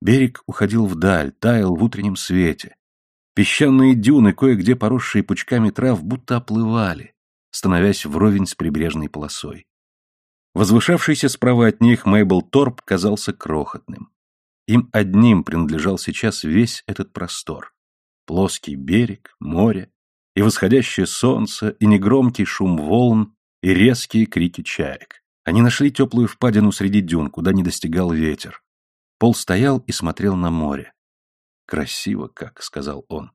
Берег уходил вдаль, таял в утреннем свете. Песчаные дюны, кое-где поросшие пучками трав, будто оплывали, становясь вровень с прибрежной полосой. Возвышавшийся справа от них Мейбл Торп казался крохотным. Им одним принадлежал сейчас весь этот простор. Плоский берег, море, и восходящее солнце, и негромкий шум волн, и резкие крики чаек. Они нашли теплую впадину среди дюн, куда не достигал ветер. Пол стоял и смотрел на море. «Красиво как», — сказал он.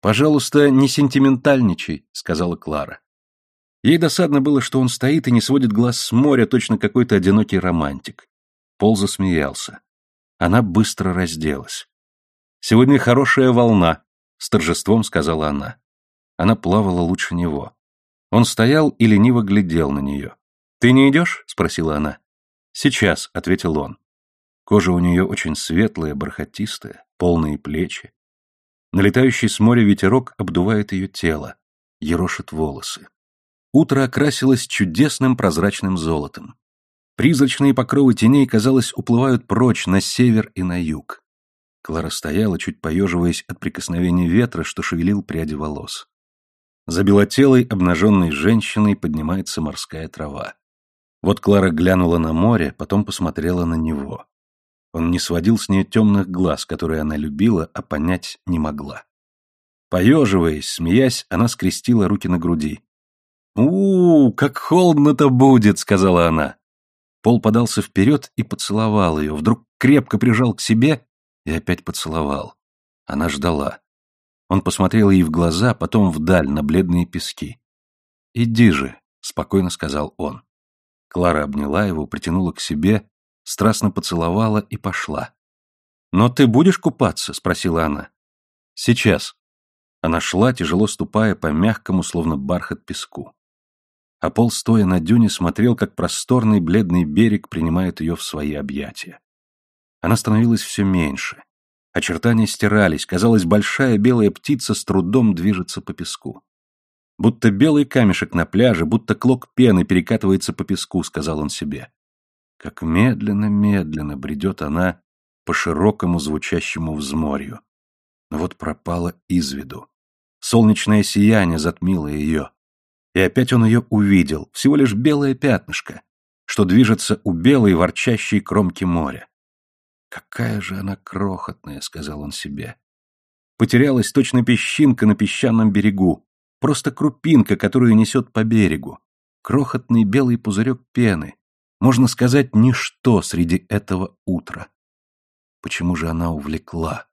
«Пожалуйста, не сентиментальничай», — сказала Клара. Ей досадно было, что он стоит и не сводит глаз с моря, точно какой-то одинокий романтик. Пол засмеялся. Она быстро разделась. «Сегодня хорошая волна», — с торжеством сказала она. Она плавала лучше него. Он стоял и лениво глядел на нее. «Ты не идешь?» — спросила она. «Сейчас», — ответил он. Кожа у нее очень светлая, бархатистая, полные плечи. Налетающий с моря ветерок обдувает ее тело, ерошит волосы. Утро окрасилось чудесным прозрачным золотом. Призрачные покровы теней, казалось, уплывают прочь на север и на юг. Клара стояла, чуть поеживаясь от прикосновения ветра, что шевелил пряди волос. За белотелой, обнаженной женщиной поднимается морская трава. Вот Клара глянула на море, потом посмотрела на него. Он не сводил с нее темных глаз, которые она любила, а понять не могла. Поеживаясь, смеясь, она скрестила руки на груди у, как холодно-то будет!» — сказала она. Пол подался вперед и поцеловал ее, вдруг крепко прижал к себе и опять поцеловал. Она ждала. Он посмотрел ей в глаза, потом вдаль, на бледные пески. «Иди же», — спокойно сказал он. Клара обняла его, притянула к себе, страстно поцеловала и пошла. «Но ты будешь купаться?» — спросила она. «Сейчас». Она шла, тяжело ступая по мягкому, словно бархат песку а Пол, стоя на дюне, смотрел, как просторный бледный берег принимает ее в свои объятия. Она становилась все меньше. Очертания стирались, казалось, большая белая птица с трудом движется по песку. Будто белый камешек на пляже, будто клок пены перекатывается по песку, сказал он себе. Как медленно-медленно бредет она по широкому звучащему взморью. Но вот пропала из виду. Солнечное сияние затмило ее. И опять он ее увидел, всего лишь белое пятнышко, что движется у белой ворчащей кромки моря. «Какая же она крохотная», — сказал он себе. Потерялась точно песчинка на песчаном берегу, просто крупинка, которую несет по берегу. Крохотный белый пузырек пены. Можно сказать, ничто среди этого утра. Почему же она увлекла,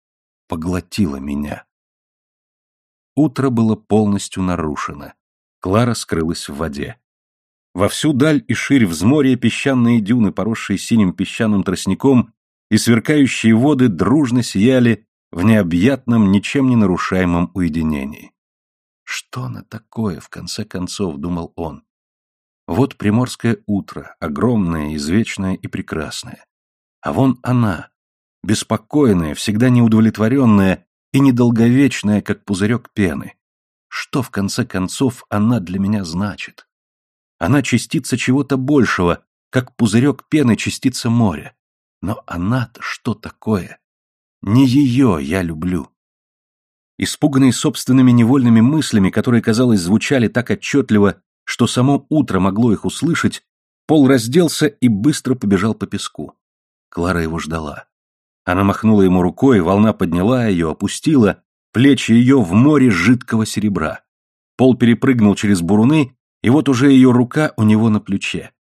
поглотила меня? Утро было полностью нарушено. Клара скрылась в воде. Во всю даль и ширь взморья песчаные дюны, поросшие синим песчаным тростником, и сверкающие воды дружно сияли в необъятном, ничем не нарушаемом уединении. Что она такое, в конце концов, думал он. Вот приморское утро, огромное, извечное и прекрасное. А вон она, беспокойная, всегда неудовлетворенная и недолговечная, как пузырек пены. Что, в конце концов, она для меня значит? Она частица чего-то большего, как пузырек пены частица моря. Но она-то что такое? Не ее я люблю. Испуганный собственными невольными мыслями, которые, казалось, звучали так отчетливо, что само утро могло их услышать, Пол разделся и быстро побежал по песку. Клара его ждала. Она махнула ему рукой, волна подняла ее, опустила, плечи ее в море жидкого серебра. Пол перепрыгнул через буруны, и вот уже ее рука у него на плече.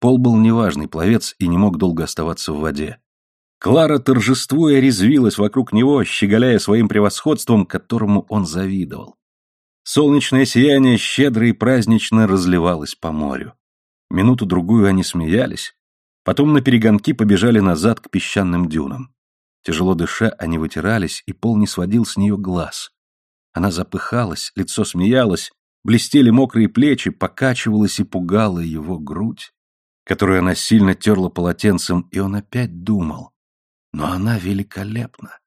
Пол был неважный пловец и не мог долго оставаться в воде. Клара, торжествуя, резвилась вокруг него, щеголяя своим превосходством, которому он завидовал. Солнечное сияние щедро и празднично разливалось по морю. Минуту-другую они смеялись, потом на перегонки побежали назад к песчаным дюнам. Тяжело дыша, они вытирались, и пол не сводил с нее глаз. Она запыхалась, лицо смеялось, блестели мокрые плечи, покачивалась и пугала его грудь, которую она сильно терла полотенцем, и он опять думал. Но она великолепна.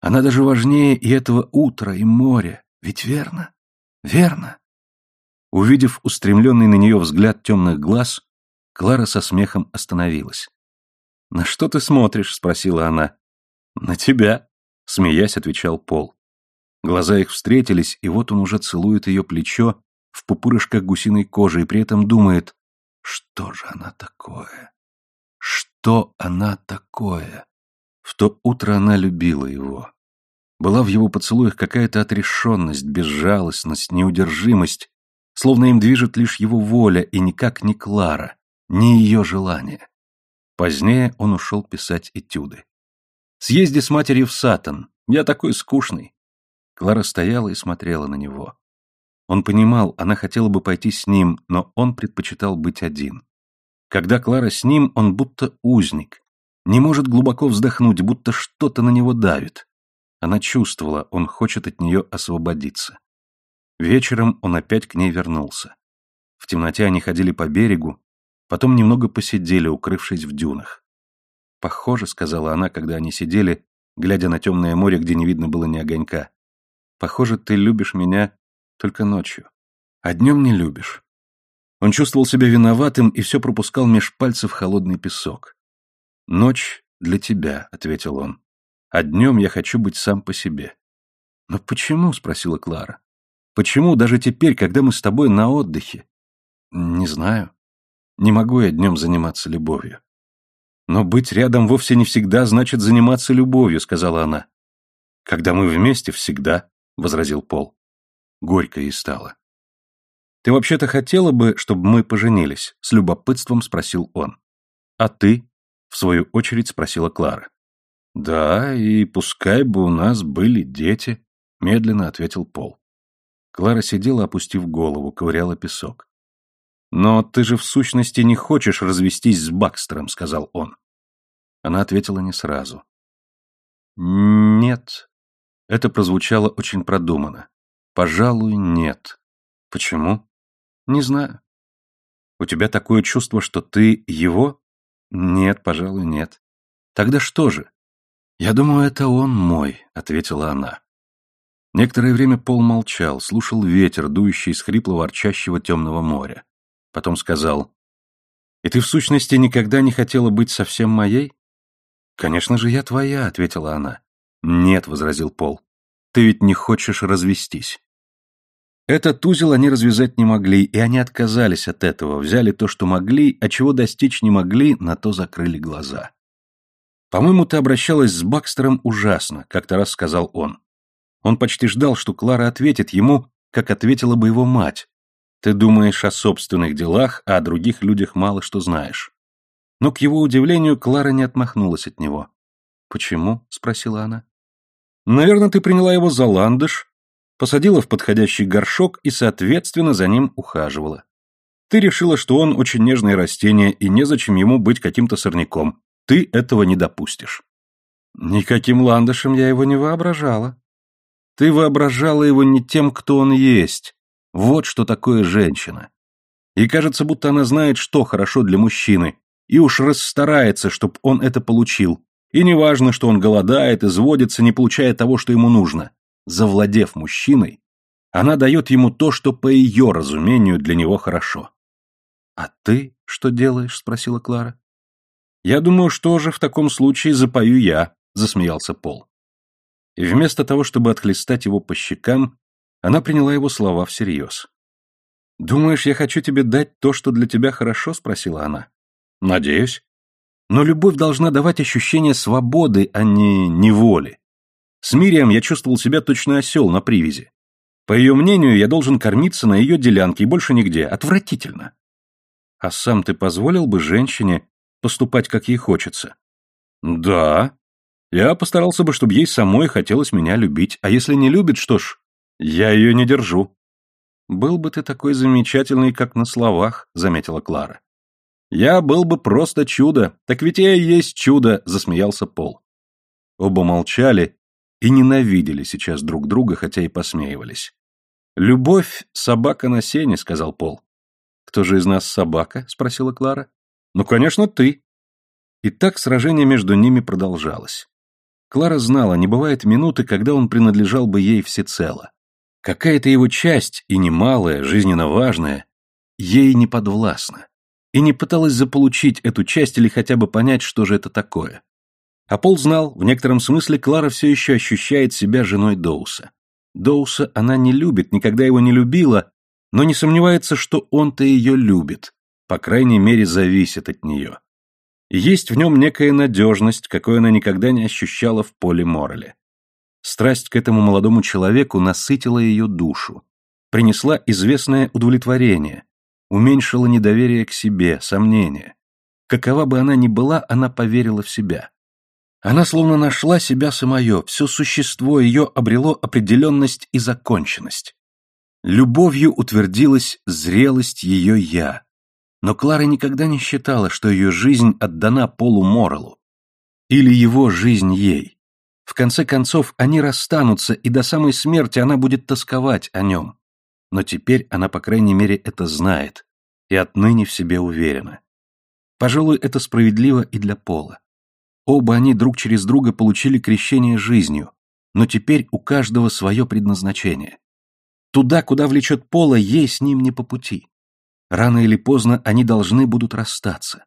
Она даже важнее и этого утра, и моря. Ведь верно? Верно. Увидев устремленный на нее взгляд темных глаз, Клара со смехом остановилась. «На что ты смотришь?» — спросила она. «На тебя», — смеясь, отвечал Пол. Глаза их встретились, и вот он уже целует ее плечо в пупырышках гусиной кожи и при этом думает, что же она такое? Что она такое? В то утро она любила его. Была в его поцелуях какая-то отрешенность, безжалостность, неудержимость, словно им движет лишь его воля и никак не Клара, не ее желание. Позднее он ушел писать этюды. «Съезди с матерью в Сатан. Я такой скучный». Клара стояла и смотрела на него. Он понимал, она хотела бы пойти с ним, но он предпочитал быть один. Когда Клара с ним, он будто узник, не может глубоко вздохнуть, будто что-то на него давит. Она чувствовала, он хочет от нее освободиться. Вечером он опять к ней вернулся. В темноте они ходили по берегу, потом немного посидели, укрывшись в дюнах. «Похоже», — сказала она, когда они сидели, глядя на темное море, где не видно было ни огонька. «Похоже, ты любишь меня только ночью, а днем не любишь». Он чувствовал себя виноватым и все пропускал меж пальцев холодный песок. «Ночь для тебя», — ответил он. «А днем я хочу быть сам по себе». «Но почему?» — спросила Клара. «Почему даже теперь, когда мы с тобой на отдыхе?» «Не знаю. Не могу я днем заниматься любовью». «Но быть рядом вовсе не всегда значит заниматься любовью», — сказала она. «Когда мы вместе, всегда», — возразил Пол. Горько ей стало. «Ты вообще-то хотела бы, чтобы мы поженились?» — с любопытством спросил он. «А ты?» В свою очередь спросила Клара. «Да, и пускай бы у нас были дети», — медленно ответил Пол. Клара сидела, опустив голову, ковыряла песок. «Но ты же в сущности не хочешь развестись с Бакстером», — сказал он. Она ответила не сразу. «Нет». Это прозвучало очень продуманно. «Пожалуй, нет». «Почему?» «Не знаю». «У тебя такое чувство, что ты его?» Нет, пожалуй, нет. Тогда что же? Я думаю, это он мой, ответила она. Некоторое время Пол молчал, слушал ветер, дующий из хриплого ворчащего темного моря. Потом сказал, «И ты в сущности никогда не хотела быть совсем моей?» «Конечно же, я твоя», — ответила она. «Нет», — возразил Пол, — «ты ведь не хочешь развестись». Этот узел они развязать не могли, и они отказались от этого, взяли то, что могли, а чего достичь не могли, на то закрыли глаза. «По-моему, ты обращалась с Бакстером ужасно», — как-то раз сказал он. Он почти ждал, что Клара ответит ему, как ответила бы его мать. «Ты думаешь о собственных делах, а о других людях мало что знаешь». Но, к его удивлению, Клара не отмахнулась от него. «Почему?» — спросила она. «Наверное, ты приняла его за ландыш, посадила в подходящий горшок и, соответственно, за ним ухаживала. Ты решила, что он очень нежное растение, и незачем ему быть каким-то сорняком. Ты этого не допустишь. Никаким ландышем я его не воображала. Ты воображала его не тем, кто он есть. Вот что такое женщина. И кажется, будто она знает, что хорошо для мужчины, и уж расстарается, чтобы он это получил. И неважно, что он голодает, изводится, не получая того, что ему нужно завладев мужчиной, Она дает ему то, что по ее разумению для него хорошо. «А ты что делаешь?» — спросила Клара. «Я думаю, что же в таком случае запою я», — засмеялся Пол. И вместо того, чтобы отхлестать его по щекам, она приняла его слова всерьез. «Думаешь, я хочу тебе дать то, что для тебя хорошо?» — спросила она. «Надеюсь. Но любовь должна давать ощущение свободы, а не неволи. С Мирием я чувствовал себя точно осел на привязи. По ее мнению, я должен кормиться на ее делянке и больше нигде. Отвратительно. А сам ты позволил бы женщине поступать, как ей хочется? Да. Я постарался бы, чтобы ей самой хотелось меня любить. А если не любит, что ж, я ее не держу. Был бы ты такой замечательный, как на словах, заметила Клара. Я был бы просто чудо. Так ведь я и есть чудо, засмеялся Пол. Оба молчали, и ненавидели сейчас друг друга, хотя и посмеивались. «Любовь — собака на сене», — сказал Пол. «Кто же из нас собака?» — спросила Клара. «Ну, конечно, ты». И так сражение между ними продолжалось. Клара знала, не бывает минуты, когда он принадлежал бы ей всецело. Какая-то его часть, и немалая, жизненно важная, ей не подвластна. И не пыталась заполучить эту часть или хотя бы понять, что же это такое. А Пол знал, в некотором смысле Клара все еще ощущает себя женой Доуса. Доуса она не любит, никогда его не любила, но не сомневается, что он-то ее любит, по крайней мере, зависит от нее. есть в нем некая надежность, какой она никогда не ощущала в поле Морреле. Страсть к этому молодому человеку насытила ее душу, принесла известное удовлетворение, уменьшила недоверие к себе, сомнения. Какова бы она ни была, она поверила в себя. Она словно нашла себя самое, все существо ее обрело определенность и законченность. Любовью утвердилась зрелость ее «я». Но Клара никогда не считала, что ее жизнь отдана Полу Моррелу. Или его жизнь ей. В конце концов, они расстанутся, и до самой смерти она будет тосковать о нем. Но теперь она, по крайней мере, это знает и отныне в себе уверена. Пожалуй, это справедливо и для Пола. Оба они друг через друга получили крещение жизнью, но теперь у каждого свое предназначение. Туда, куда влечет Пола, ей с ним не по пути. Рано или поздно они должны будут расстаться.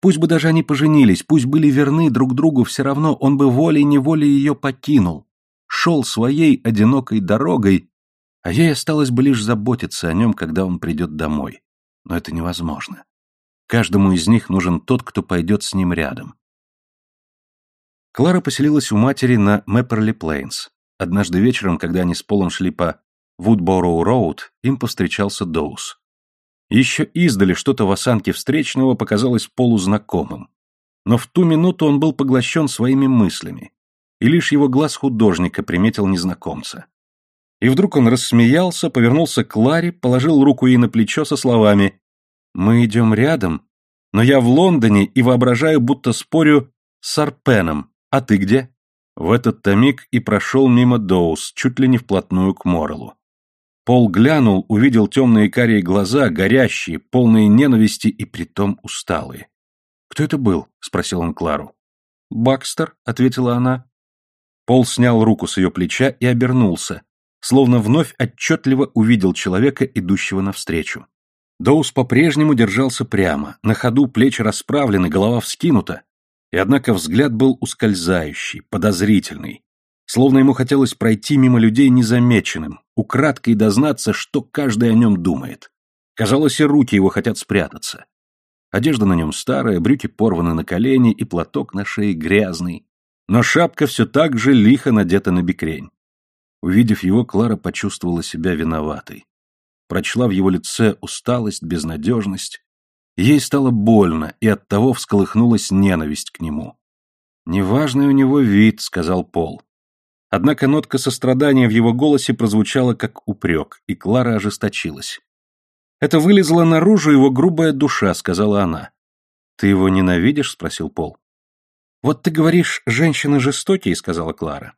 Пусть бы даже они поженились, пусть были верны друг другу, все равно он бы волей-неволей ее покинул, шел своей одинокой дорогой, а ей осталось бы лишь заботиться о нем, когда он придет домой. Но это невозможно. Каждому из них нужен тот, кто пойдет с ним рядом. Клара поселилась у матери на Мэпперли Плейнс. Однажды вечером, когда они с Полом шли по Вудбороу-Роуд, им повстречался Доус. Еще издали что-то в осанке встречного показалось Полу знакомым. Но в ту минуту он был поглощен своими мыслями, и лишь его глаз художника приметил незнакомца. И вдруг он рассмеялся, повернулся к Кларе, положил руку ей на плечо со словами «Мы идем рядом, но я в Лондоне и воображаю, будто спорю с Арпеном, «А ты где?» В этот-то миг и прошел мимо Доус, чуть ли не вплотную к Моррелу. Пол глянул, увидел темные карие глаза, горящие, полные ненависти и притом усталые. «Кто это был?» — спросил он Клару. «Бакстер», — ответила она. Пол снял руку с ее плеча и обернулся, словно вновь отчетливо увидел человека, идущего навстречу. Доус по-прежнему держался прямо, на ходу плечи расправлены, голова вскинута, и однако взгляд был ускользающий, подозрительный, словно ему хотелось пройти мимо людей незамеченным, украдкой дознаться, что каждый о нем думает. Казалось, и руки его хотят спрятаться. Одежда на нем старая, брюки порваны на колени и платок на шее грязный, но шапка все так же лихо надета на бикрень. Увидев его, Клара почувствовала себя виноватой. Прочла в его лице усталость, безнадежность, Ей стало больно, и оттого всколыхнулась ненависть к нему. «Неважный у него вид», — сказал Пол. Однако нотка сострадания в его голосе прозвучала как упрек, и Клара ожесточилась. «Это вылезла наружу его грубая душа», — сказала она. «Ты его ненавидишь?» — спросил Пол. «Вот ты говоришь, женщины жестокие», — сказала Клара.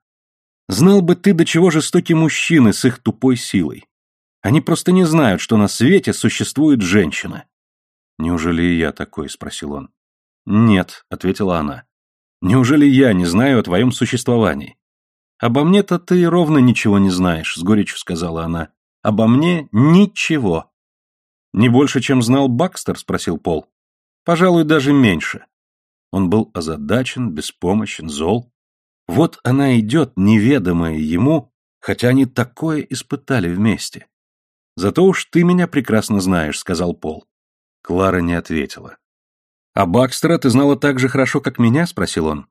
«Знал бы ты, до чего жестоки мужчины с их тупой силой. Они просто не знают, что на свете существует женщина. «Неужели и я такой?» — спросил он. «Нет», — ответила она. «Неужели я не знаю о твоем существовании?» «Обо мне-то ты ровно ничего не знаешь», — с горечью сказала она. Обо мне ничего. Не больше, чем знал Бакстер, спросил Пол. Пожалуй, даже меньше. Он был озадачен, беспомощен, зол. Вот она идет, неведомая ему, хотя они такое испытали вместе. Зато уж ты меня прекрасно знаешь, сказал Пол. Клара не ответила. А Бакстера ты знала так же хорошо, как меня, спросил он.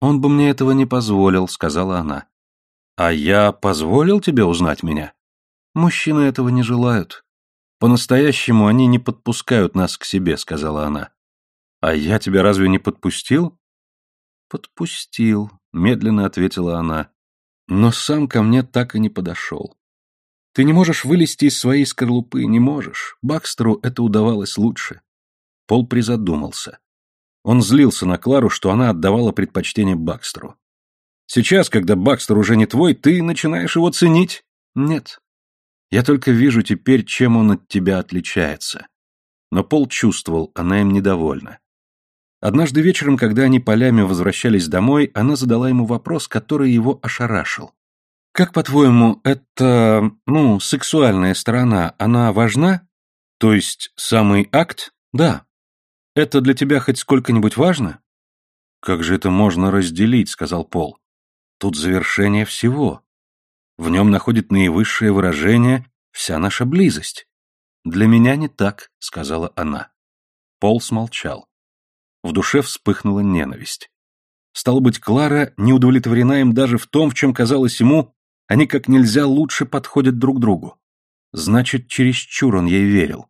Он бы мне этого не позволил, сказала она. А я позволил тебе узнать меня? Мужчины этого не желают. По-настоящему они не подпускают нас к себе, сказала она. А я тебя разве не подпустил? Подпустил, медленно ответила она. Но сам ко мне так и не подошел. Ты не можешь вылезти из своей скорлупы, не можешь. Бакстеру это удавалось лучше. Пол призадумался. Он злился на Клару, что она отдавала предпочтение Бакстеру. Сейчас, когда Бакстер уже не твой, ты начинаешь его ценить? Нет. Я только вижу теперь, чем он от тебя отличается. Но Пол чувствовал, она им недовольна. Однажды вечером, когда они полями возвращались домой, она задала ему вопрос, который его ошарашил. Как, по-твоему, эта, ну, сексуальная сторона, она важна? То есть самый акт? Да. Это для тебя хоть сколько-нибудь важно? Как же это можно разделить, сказал Пол. Тут завершение всего. В нем находит наивысшее выражение вся наша близость. Для меня не так, сказала она. Пол смолчал. В душе вспыхнула ненависть. Стало быть, Клара не удовлетворена им даже в том, в чем казалось ему, они как нельзя лучше подходят друг другу. Значит, чересчур он ей верил.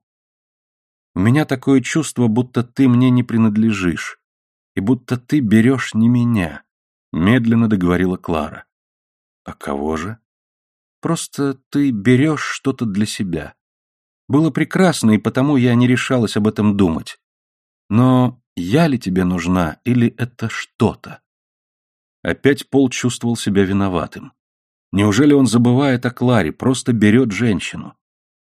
У меня такое чувство, будто ты мне не принадлежишь, и будто ты берешь не меня, медленно договорила Клара. А кого же? Просто ты берешь что-то для себя. Было прекрасно, и потому я не решалась об этом думать. Но я ли тебе нужна, или это что-то? Опять Пол чувствовал себя виноватым. Неужели он забывает о Кларе, просто берет женщину?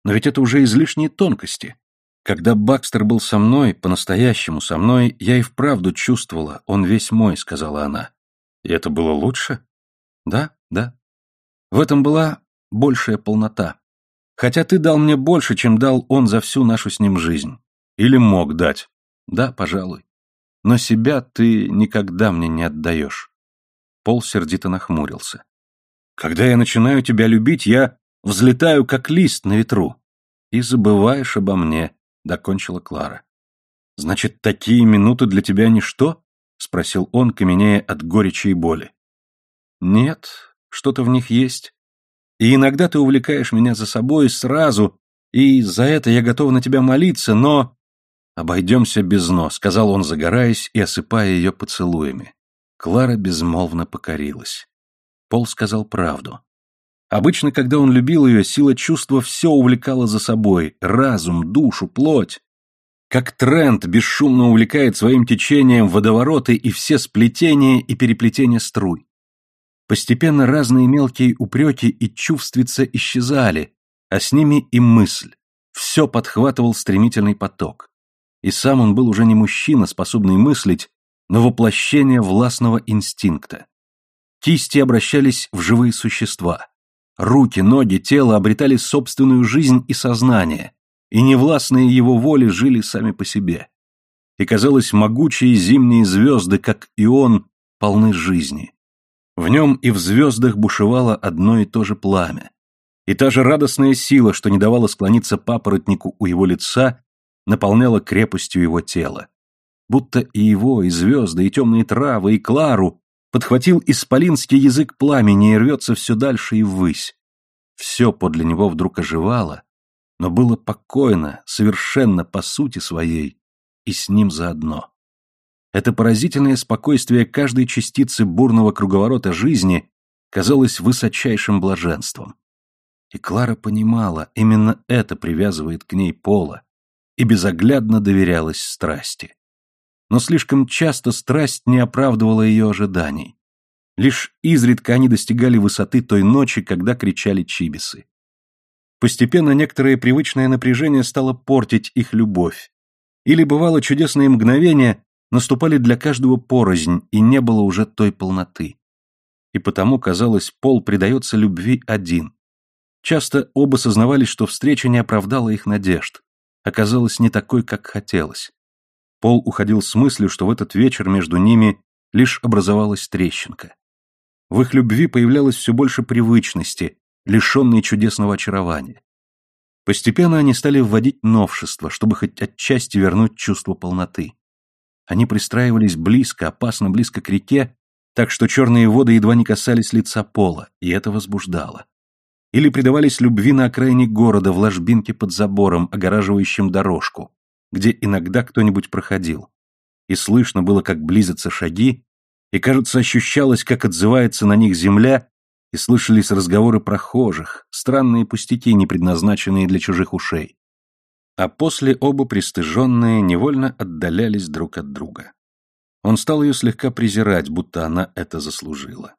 Но ведь это уже излишние тонкости. Когда Бакстер был со мной, по-настоящему со мной, я и вправду чувствовала, он весь мой, сказала она. И это было лучше? Да, да. В этом была большая полнота. Хотя ты дал мне больше, чем дал он за всю нашу с ним жизнь. Или мог дать. Да, пожалуй. Но себя ты никогда мне не отдаешь. Пол сердито нахмурился. Когда я начинаю тебя любить, я взлетаю, как лист на ветру. И забываешь обо мне, — докончила Клара. Значит, такие минуты для тебя ничто? — спросил он, каменея от горечи и боли. Нет, что-то в них есть. И иногда ты увлекаешь меня за собой сразу, и за это я готова на тебя молиться, но... «Обойдемся без но», — сказал он, загораясь и осыпая ее поцелуями. Клара безмолвно покорилась. Пол сказал правду. Обычно, когда он любил ее, сила чувства все увлекала за собой — разум, душу, плоть. Как тренд бесшумно увлекает своим течением водовороты и все сплетения и переплетения струй. Постепенно разные мелкие упреки и чувствица исчезали, а с ними и мысль. Все подхватывал стремительный поток. И сам он был уже не мужчина, способный мыслить, но воплощение властного инстинкта. Кисти обращались в живые существа. Руки, ноги, тело обретали собственную жизнь и сознание, и невластные его воли жили сами по себе. И, казалось, могучие зимние звезды, как и он, полны жизни. В нем и в звездах бушевало одно и то же пламя. И та же радостная сила, что не давала склониться папоротнику у его лица, наполняла крепостью его тела. Будто и его, и звезды, и темные травы, и Клару подхватил исполинский язык пламени и рвется все дальше и ввысь. Все подле него вдруг оживало, но было покойно, совершенно по сути своей, и с ним заодно. Это поразительное спокойствие каждой частицы бурного круговорота жизни казалось высочайшим блаженством. И Клара понимала, именно это привязывает к ней Пола, и безоглядно доверялась страсти но слишком часто страсть не оправдывала ее ожиданий. Лишь изредка они достигали высоты той ночи, когда кричали чибисы. Постепенно некоторое привычное напряжение стало портить их любовь. Или бывало чудесные мгновения наступали для каждого порознь, и не было уже той полноты. И потому, казалось, Пол предается любви один. Часто оба сознавались, что встреча не оправдала их надежд, оказалась не такой, как хотелось. Пол уходил с мыслью, что в этот вечер между ними лишь образовалась трещинка. В их любви появлялось все больше привычности, лишенной чудесного очарования. Постепенно они стали вводить новшества, чтобы хоть отчасти вернуть чувство полноты. Они пристраивались близко, опасно близко к реке, так что черные воды едва не касались лица пола, и это возбуждало. Или предавались любви на окраине города, в ложбинке под забором, огораживающим дорожку, где иногда кто-нибудь проходил. И слышно было, как близятся шаги, и, кажется, ощущалось, как отзывается на них земля, и слышались разговоры прохожих, странные пустяки, не предназначенные для чужих ушей. А после оба пристыженные невольно отдалялись друг от друга. Он стал ее слегка презирать, будто она это заслужила.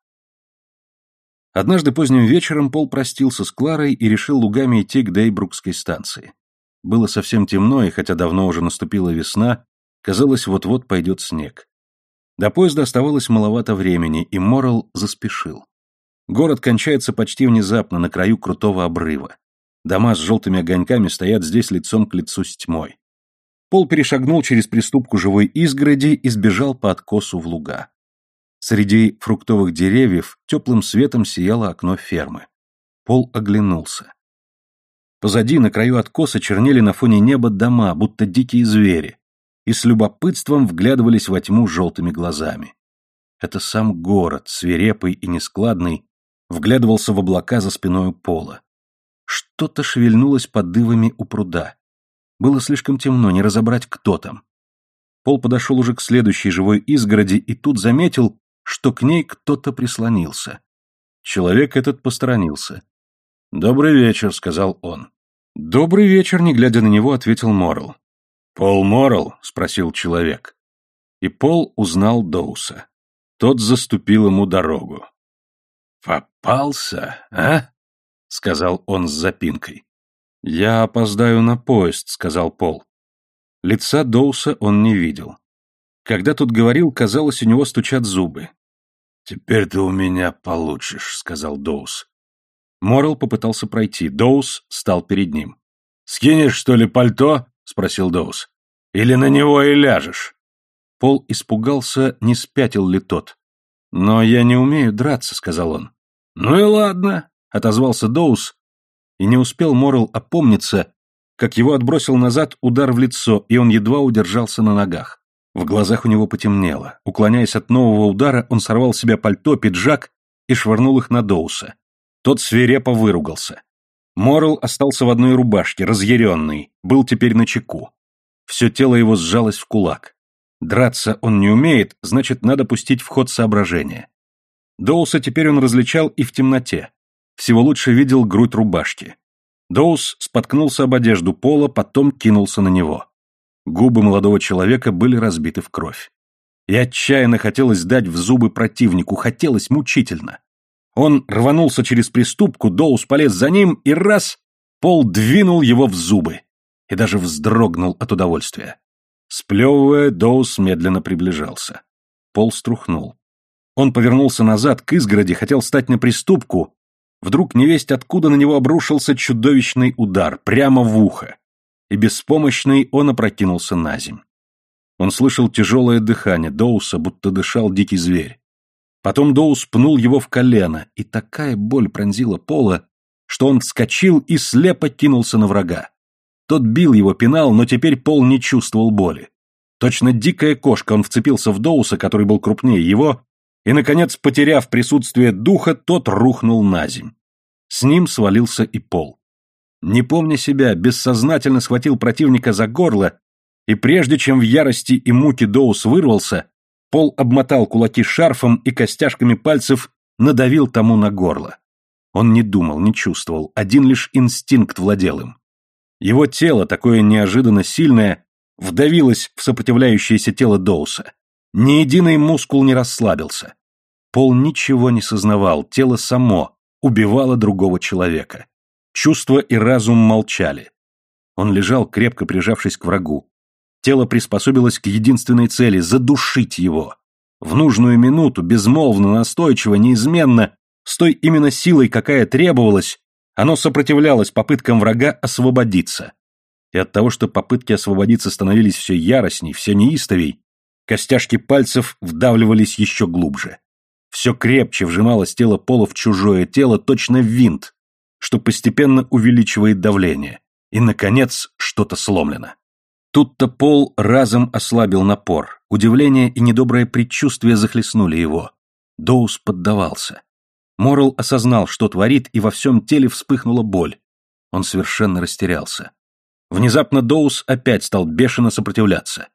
Однажды поздним вечером Пол простился с Кларой и решил лугами идти к Дейбрукской станции. Было совсем темно, и хотя давно уже наступила весна, казалось, вот-вот пойдет снег. До поезда оставалось маловато времени, и Моррел заспешил. Город кончается почти внезапно, на краю крутого обрыва. Дома с желтыми огоньками стоят здесь лицом к лицу с тьмой. Пол перешагнул через приступку живой изгороди и сбежал по откосу в луга. Среди фруктовых деревьев теплым светом сияло окно фермы. Пол оглянулся. Позади, на краю откоса, чернели на фоне неба дома, будто дикие звери, и с любопытством вглядывались во тьму желтыми глазами. Это сам город, свирепый и нескладный, вглядывался в облака за спиной пола. Что-то шевельнулось под дывами у пруда. Было слишком темно, не разобрать, кто там. Пол подошел уже к следующей живой изгороди и тут заметил, что к ней кто-то прислонился. Человек этот посторонился. «Добрый вечер», — сказал он. «Добрый вечер», — не глядя на него, ответил Моррел. «Пол Моррел?» — спросил человек. И Пол узнал Доуса. Тот заступил ему дорогу. «Попался, а?» — сказал он с запинкой. «Я опоздаю на поезд», — сказал Пол. Лица Доуса он не видел. Когда тут говорил, казалось, у него стучат зубы. «Теперь ты у меня получишь», — сказал Доус. Моррел попытался пройти. Доус стал перед ним. «Скинешь, что ли, пальто?» — спросил Доус. «Или на него и ляжешь?» Пол испугался, не спятил ли тот. «Но я не умею драться», — сказал он. «Ну и ладно», — отозвался Доус, и не успел Моррел опомниться, как его отбросил назад удар в лицо, и он едва удержался на ногах. В глазах у него потемнело. Уклоняясь от нового удара, он сорвал с себя пальто, пиджак и швырнул их на Доуса. Тот свирепо выругался. Моррел остался в одной рубашке, разъяренный, был теперь на чеку. Все тело его сжалось в кулак. Драться он не умеет, значит, надо пустить в ход соображения. Доуса теперь он различал и в темноте. Всего лучше видел грудь рубашки. Доус споткнулся об одежду пола, потом кинулся на него. Губы молодого человека были разбиты в кровь. И отчаянно хотелось дать в зубы противнику, хотелось мучительно. Он рванулся через приступку, Доус полез за ним, и раз — пол двинул его в зубы. И даже вздрогнул от удовольствия. Сплевывая, Доус медленно приближался. Пол струхнул. Он повернулся назад к изгороди, хотел встать на приступку. Вдруг невесть откуда на него обрушился чудовищный удар, прямо в ухо. И беспомощный он опрокинулся на земь. Он слышал тяжелое дыхание Доуса, будто дышал дикий зверь. Потом Доус пнул его в колено, и такая боль пронзила пола, что он вскочил и слепо кинулся на врага. Тот бил его, пинал, но теперь Пол не чувствовал боли. Точно дикая кошка, он вцепился в Доуса, который был крупнее его, и, наконец, потеряв присутствие духа, тот рухнул на земь. С ним свалился и пол. Не помня себя, бессознательно схватил противника за горло, и прежде чем в ярости и муке Доус вырвался, пол обмотал кулаки шарфом и костяшками пальцев надавил тому на горло. Он не думал, не чувствовал, один лишь инстинкт владел им. Его тело, такое неожиданно сильное, вдавилось в сопротивляющееся тело Доуса. Ни единый мускул не расслабился. Пол ничего не сознавал, тело само убивало другого человека. Чувства и разум молчали. Он лежал, крепко прижавшись к врагу. Тело приспособилось к единственной цели — задушить его. В нужную минуту, безмолвно, настойчиво, неизменно, с той именно силой, какая требовалась, Оно сопротивлялось попыткам врага освободиться. И от того, что попытки освободиться становились все яростней, все неистовей, костяшки пальцев вдавливались еще глубже. Все крепче вжималось тело Пола в чужое тело, точно винт, что постепенно увеличивает давление. И, наконец, что-то сломлено. Тут-то Пол разом ослабил напор. Удивление и недоброе предчувствие захлестнули его. Доус поддавался. Морл осознал, что творит, и во всем теле вспыхнула боль. Он совершенно растерялся. Внезапно Доус опять стал бешено сопротивляться.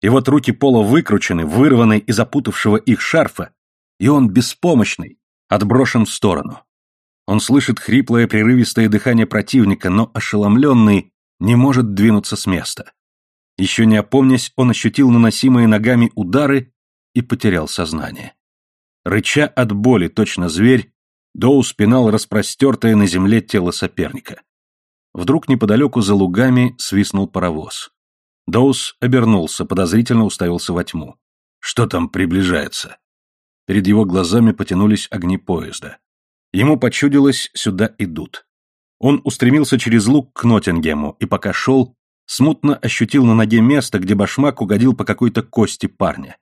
И вот руки Пола выкручены, вырваны из запутавшего их шарфа, и он беспомощный, отброшен в сторону. Он слышит хриплое прерывистое дыхание противника, но ошеломленный не может двинуться с места. Еще не опомнясь, он ощутил наносимые ногами удары и потерял сознание. Рыча от боли, точно зверь, Доу спинал распростертое на земле тело соперника. Вдруг неподалеку за лугами свистнул паровоз. Доус обернулся, подозрительно уставился во тьму. Что там приближается? Перед его глазами потянулись огни поезда. Ему почудилось, сюда идут. Он устремился через луг к Ноттингему, и пока шел, смутно ощутил на ноге место, где башмак угодил по какой-то кости парня.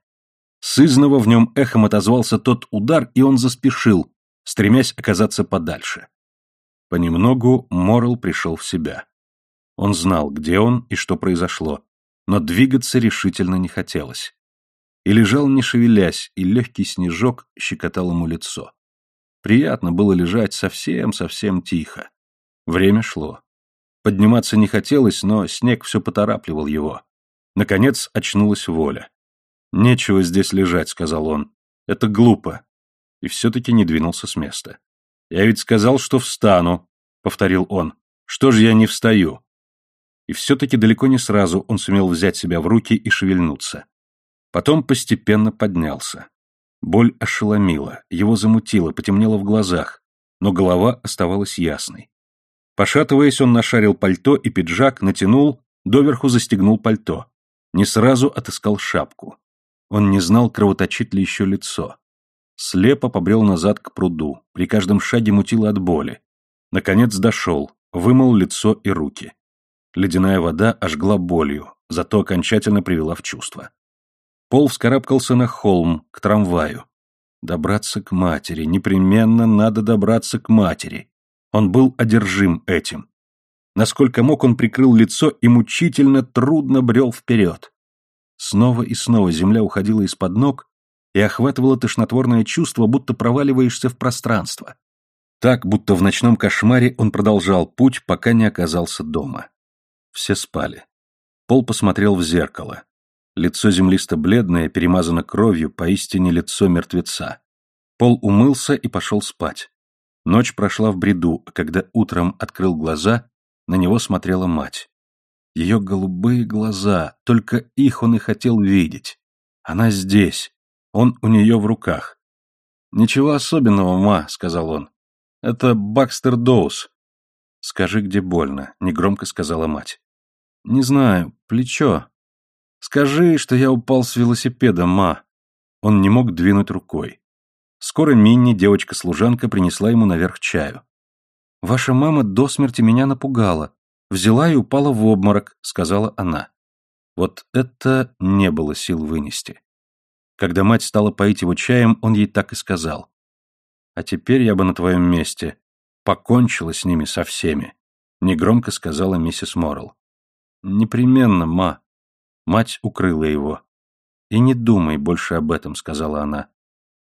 Сызново в нем эхом отозвался тот удар, и он заспешил, стремясь оказаться подальше. Понемногу Морл пришел в себя. Он знал, где он и что произошло, но двигаться решительно не хотелось. И лежал не шевелясь, и легкий снежок щекотал ему лицо. Приятно было лежать совсем-совсем тихо. Время шло. Подниматься не хотелось, но снег все поторапливал его. Наконец очнулась воля. «Нечего здесь лежать», — сказал он. «Это глупо». И все-таки не двинулся с места. «Я ведь сказал, что встану», — повторил он. «Что же я не встаю?» И все-таки далеко не сразу он сумел взять себя в руки и шевельнуться. Потом постепенно поднялся. Боль ошеломила, его замутило, потемнело в глазах, но голова оставалась ясной. Пошатываясь, он нашарил пальто и пиджак, натянул, доверху застегнул пальто. Не сразу отыскал шапку. Он не знал, кровоточит ли еще лицо. Слепо побрел назад к пруду, при каждом шаге мутило от боли. Наконец дошел, вымыл лицо и руки. Ледяная вода ожгла болью, зато окончательно привела в чувство. Пол вскарабкался на холм, к трамваю. Добраться к матери, непременно надо добраться к матери. Он был одержим этим. Насколько мог, он прикрыл лицо и мучительно трудно брел вперед. Снова и снова земля уходила из-под ног и охватывало тошнотворное чувство, будто проваливаешься в пространство. Так, будто в ночном кошмаре он продолжал путь, пока не оказался дома. Все спали. Пол посмотрел в зеркало. Лицо землисто-бледное, перемазано кровью, поистине лицо мертвеца. Пол умылся и пошел спать. Ночь прошла в бреду, а когда утром открыл глаза, на него смотрела мать. Ее голубые глаза, только их он и хотел видеть. Она здесь, он у нее в руках. «Ничего особенного, ма», — сказал он. «Это Бакстер Доус». «Скажи, где больно», — негромко сказала мать. «Не знаю, плечо». «Скажи, что я упал с велосипеда, ма». Он не мог двинуть рукой. Скоро Минни, девочка-служанка, принесла ему наверх чаю. «Ваша мама до смерти меня напугала. Взяла и упала в обморок», — сказала она. Вот это не было сил вынести. Когда мать стала поить его чаем, он ей так и сказал. «А теперь я бы на твоем месте покончила с ними со всеми», — негромко сказала миссис Моррелл. «Непременно, ма». Мать укрыла его. «И не думай больше об этом», — сказала она.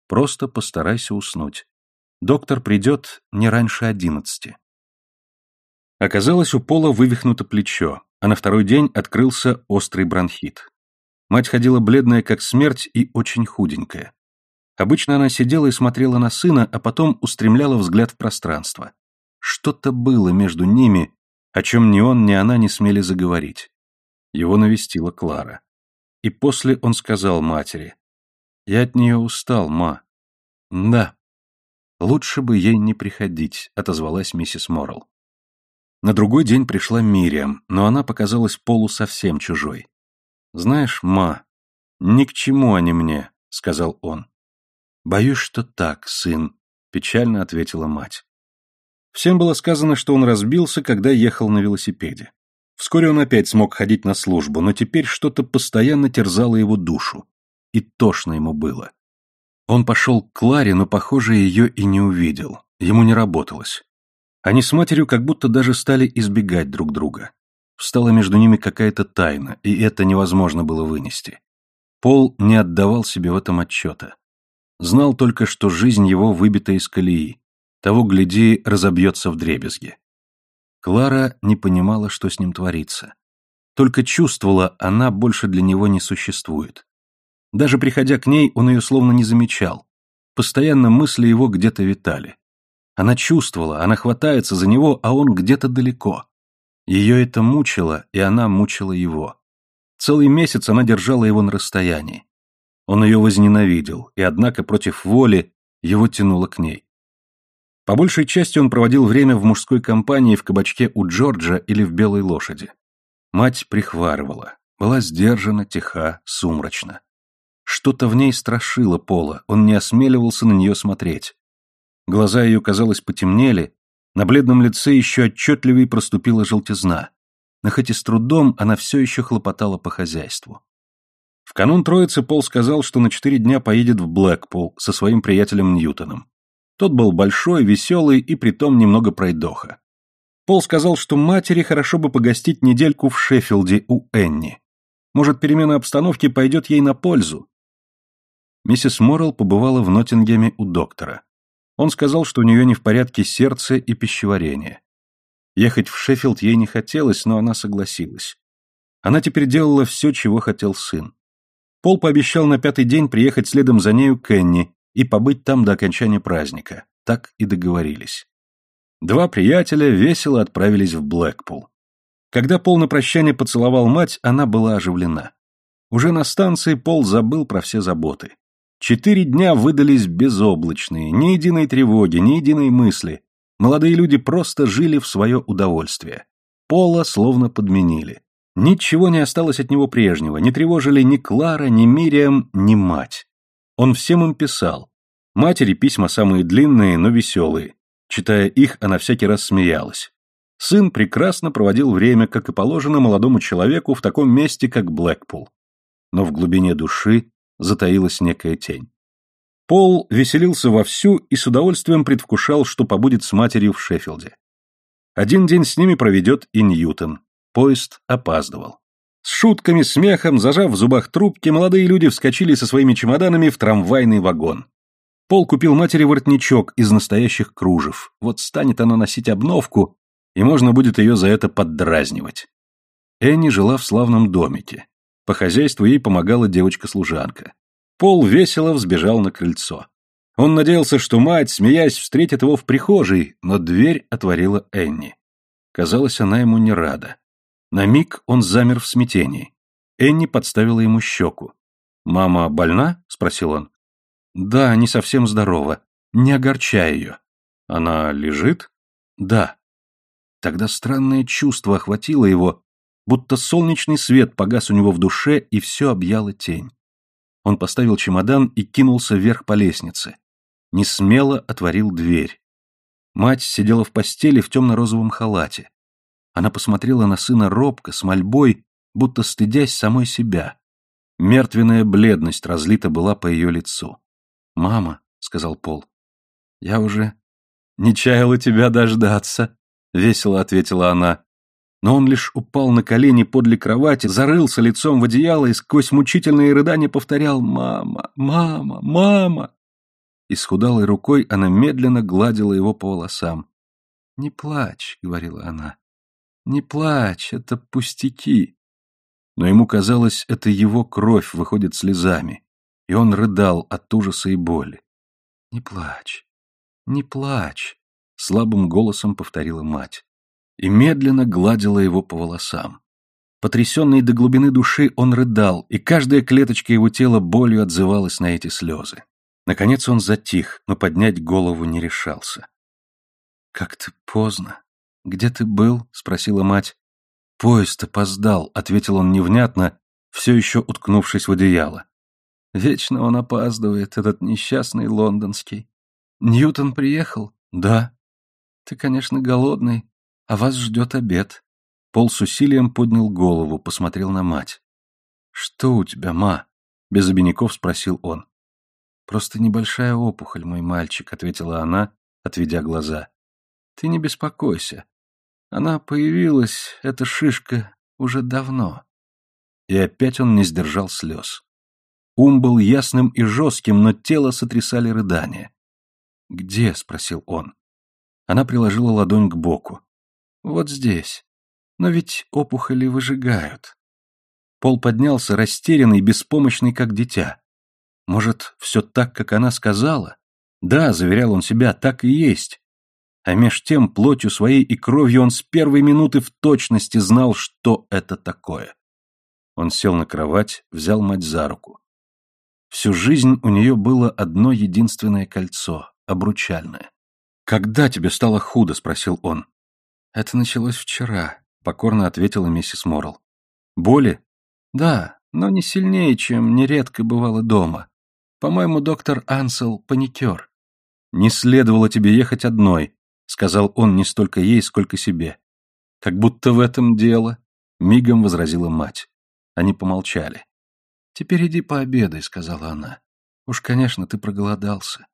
«Просто постарайся уснуть. Доктор придет не раньше одиннадцати». Оказалось, у Пола вывихнуто плечо, а на второй день открылся острый бронхит. Мать ходила бледная, как смерть, и очень худенькая. Обычно она сидела и смотрела на сына, а потом устремляла взгляд в пространство. Что-то было между ними, о чем ни он, ни она не смели заговорить. Его навестила Клара. И после он сказал матери. «Я от нее устал, ма». «Да». «Лучше бы ей не приходить», — отозвалась миссис Моррелл. На другой день пришла Мириам, но она показалась Полу совсем чужой. «Знаешь, ма, ни к чему они мне», — сказал он. «Боюсь, что так, сын», — печально ответила мать. Всем было сказано, что он разбился, когда ехал на велосипеде. Вскоре он опять смог ходить на службу, но теперь что-то постоянно терзало его душу. И тошно ему было. Он пошел к Кларе, но, похоже, ее и не увидел. Ему не работалось. Они с матерью как будто даже стали избегать друг друга. Встала между ними какая-то тайна, и это невозможно было вынести. Пол не отдавал себе в этом отчета. Знал только, что жизнь его выбита из колеи. Того, гляди, разобьется в дребезги. Клара не понимала, что с ним творится. Только чувствовала, она больше для него не существует. Даже приходя к ней, он ее словно не замечал. Постоянно мысли его где-то витали. Она чувствовала, она хватается за него, а он где-то далеко. Ее это мучило, и она мучила его. Целый месяц она держала его на расстоянии. Он ее возненавидел, и однако против воли его тянуло к ней. По большей части он проводил время в мужской компании в кабачке у Джорджа или в Белой лошади. Мать прихварывала, была сдержана, тиха, сумрачна. Что-то в ней страшило Пола, он не осмеливался на нее смотреть. Глаза ее, казалось, потемнели, на бледном лице еще отчетливее проступила желтизна, но хоть и с трудом она все еще хлопотала по хозяйству. В канун Троицы Пол сказал, что на четыре дня поедет в Блэкпул со своим приятелем Ньютоном. Тот был большой, веселый и притом немного пройдоха. Пол сказал, что матери хорошо бы погостить недельку в Шеффилде у Энни. Может, перемена обстановки пойдет ей на пользу. Миссис Моррелл побывала в Ноттингеме у доктора. Он сказал, что у нее не в порядке сердце и пищеварение. Ехать в Шеффилд ей не хотелось, но она согласилась. Она теперь делала все, чего хотел сын. Пол пообещал на пятый день приехать следом за нею к Энни и побыть там до окончания праздника. Так и договорились. Два приятеля весело отправились в Блэкпул. Когда Пол на прощание поцеловал мать, она была оживлена. Уже на станции Пол забыл про все заботы. Четыре дня выдались безоблачные, ни единой тревоги, ни единой мысли. Молодые люди просто жили в свое удовольствие. Пола словно подменили. Ничего не осталось от него прежнего, не тревожили ни Клара, ни Мириам, ни мать. Он всем им писал. Матери письма самые длинные, но веселые. Читая их, она всякий раз смеялась. Сын прекрасно проводил время, как и положено молодому человеку в таком месте, как Блэкпул. Но в глубине души затаилась некая тень. Пол веселился вовсю и с удовольствием предвкушал, что побудет с матерью в Шеффилде. Один день с ними проведет и Ньютон, Поезд опаздывал. С шутками, смехом, зажав в зубах трубки, молодые люди вскочили со своими чемоданами в трамвайный вагон. Пол купил матери воротничок из настоящих кружев. Вот станет она носить обновку, и можно будет ее за это поддразнивать. Энни жила в славном домике. По хозяйству ей помогала девочка-служанка. Пол весело взбежал на крыльцо. Он надеялся, что мать, смеясь, встретит его в прихожей, но дверь отворила Энни. Казалось, она ему не рада. На миг он замер в смятении. Энни подставила ему щеку. «Мама больна?» — спросил он. «Да, не совсем здорова. Не огорчай ее». «Она лежит?» «Да». Тогда странное чувство охватило его, будто солнечный свет погас у него в душе, и все объяла тень. Он поставил чемодан и кинулся вверх по лестнице. Не смело отворил дверь. Мать сидела в постели в темно-розовом халате. Она посмотрела на сына робко, с мольбой, будто стыдясь самой себя. Мертвенная бледность разлита была по ее лицу. «Мама», — сказал Пол, — «я уже не чаяла тебя дождаться», — весело ответила она. Но он лишь упал на колени подле кровати, зарылся лицом в одеяло и сквозь мучительные рыдания повторял «Мама! Мама! Мама!». Исхудалой рукой она медленно гладила его по волосам. «Не плачь», — говорила она. «Не плачь, это пустяки». Но ему казалось, это его кровь выходит слезами, и он рыдал от ужаса и боли. «Не плачь, не плачь», — слабым голосом повторила мать. И медленно гладила его по волосам. Потрясенный до глубины души, он рыдал, и каждая клеточка его тела болью отзывалась на эти слезы. Наконец он затих, но поднять голову не решался. «Как-то поздно», «Где ты был?» — спросила мать. «Поезд опоздал», — ответил он невнятно, все еще уткнувшись в одеяло. «Вечно он опаздывает, этот несчастный лондонский. Ньютон приехал?» «Да». Ты, конечно, голодный, а вас ждет обед. Пол с усилием поднял голову, посмотрел на мать. Что у тебя, ма? Без обиняков спросил он. Просто небольшая опухоль, мой мальчик, ответила она, отведя глаза. Ты не беспокойся. Она появилась, эта шишка, уже давно. И опять он не сдержал слез. Ум был ясным и жестким, но тело сотрясали рыдания. «Где?» — спросил он. Она приложила ладонь к боку. «Вот здесь. Но ведь опухоли выжигают». Пол поднялся, растерянный, беспомощный, как дитя. Может, все так, как она сказала? Да, заверял он себя, так и есть. А меж тем плотью своей и кровью он с первой минуты в точности знал, что это такое. Он сел на кровать, взял мать за руку. Всю жизнь у нее было одно единственное кольцо, обручальное. «Когда тебе стало худо?» — спросил он. «Это началось вчера», — покорно ответила миссис Моррелл. «Боли?» «Да, но не сильнее, чем нередко бывало дома. По-моему, доктор Ансел — паникер». «Не следовало тебе ехать одной», — сказал он не столько ей, сколько себе. «Как будто в этом дело», — мигом возразила мать. Они помолчали. «Теперь иди пообедай», — сказала она. «Уж, конечно, ты проголодался».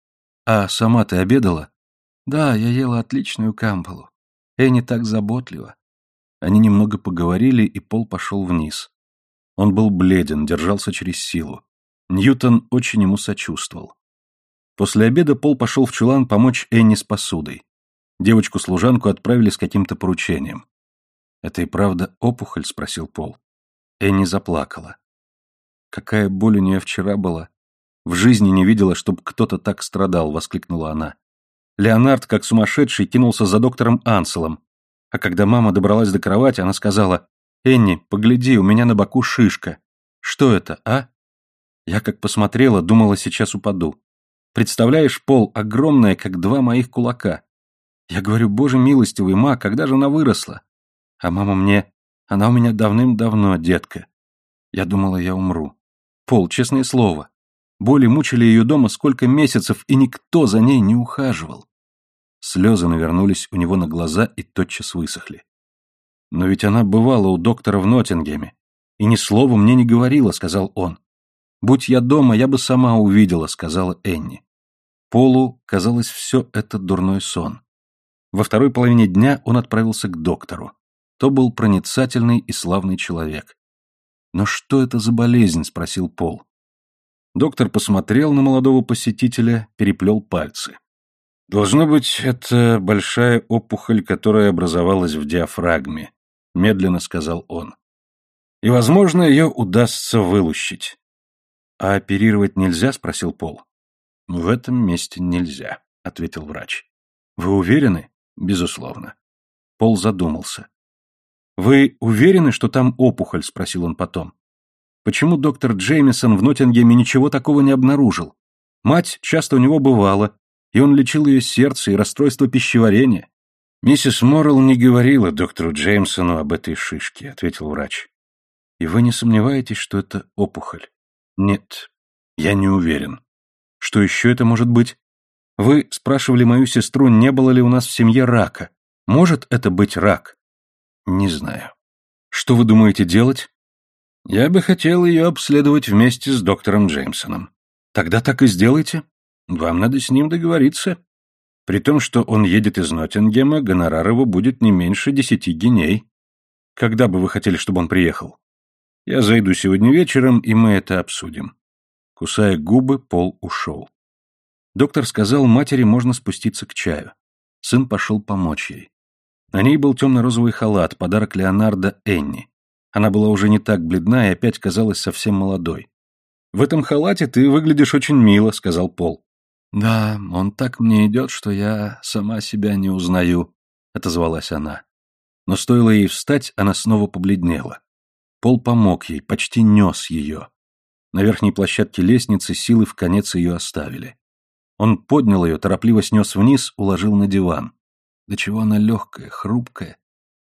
«А сама ты обедала?» «Да, я ела отличную камбалу. Энни так заботлива». Они немного поговорили, и Пол пошел вниз. Он был бледен, держался через силу. Ньютон очень ему сочувствовал. После обеда Пол пошел в чулан помочь Энни с посудой. Девочку-служанку отправили с каким-то поручением. «Это и правда опухоль?» — спросил Пол. Энни заплакала. «Какая боль у нее вчера была! В жизни не видела, чтобы кто-то так страдал!» — воскликнула она. Леонард, как сумасшедший, кинулся за доктором Анселом. А когда мама добралась до кровати, она сказала, «Энни, погляди, у меня на боку шишка. Что это, а?» Я как посмотрела, думала, сейчас упаду. Представляешь, пол огромная, как два моих кулака. Я говорю, боже милостивый, ма, когда же она выросла? А мама мне, она у меня давным-давно, детка. Я думала, я умру. Пол, честное слово. Боли мучили ее дома сколько месяцев, и никто за ней не ухаживал. Слезы навернулись у него на глаза и тотчас высохли. «Но ведь она бывала у доктора в Ноттингеме, и ни слова мне не говорила», — сказал он. «Будь я дома, я бы сама увидела», — сказала Энни. Полу казалось все это дурной сон. Во второй половине дня он отправился к доктору. То был проницательный и славный человек. «Но что это за болезнь?» — спросил Пол. Доктор посмотрел на молодого посетителя, переплел пальцы. «Должно быть, это большая опухоль, которая образовалась в диафрагме», — медленно сказал он. «И, возможно, ее удастся вылущить». «А оперировать нельзя?» — спросил Пол. «В этом месте нельзя», — ответил врач. «Вы уверены?» «Безусловно». Пол задумался. «Вы уверены, что там опухоль?» — спросил он потом. Почему доктор Джеймисон в Ноттингеме ничего такого не обнаружил? Мать часто у него бывала, и он лечил ее сердце и расстройство пищеварения. «Миссис Моррелл не говорила доктору Джеймсону об этой шишке», — ответил врач. «И вы не сомневаетесь, что это опухоль?» «Нет, я не уверен». «Что еще это может быть?» «Вы спрашивали мою сестру, не было ли у нас в семье рака. Может это быть рак?» «Не знаю». «Что вы думаете делать?» Я бы хотел ее обследовать вместе с доктором Джеймсоном. Тогда так и сделайте. Вам надо с ним договориться. При том, что он едет из Ноттингема, гонорар его будет не меньше десяти геней. Когда бы вы хотели, чтобы он приехал? Я зайду сегодня вечером, и мы это обсудим. Кусая губы, Пол ушел. Доктор сказал, матери можно спуститься к чаю. Сын пошел помочь ей. На ней был темно-розовый халат, подарок Леонардо Энни. Она была уже не так бледна и опять казалась совсем молодой. «В этом халате ты выглядишь очень мило», — сказал Пол. «Да, он так мне идет, что я сама себя не узнаю», — отозвалась она. Но стоило ей встать, она снова побледнела. Пол помог ей, почти нес ее. На верхней площадке лестницы силы в конец ее оставили. Он поднял ее, торопливо снес вниз, уложил на диван. Да чего она легкая, хрупкая,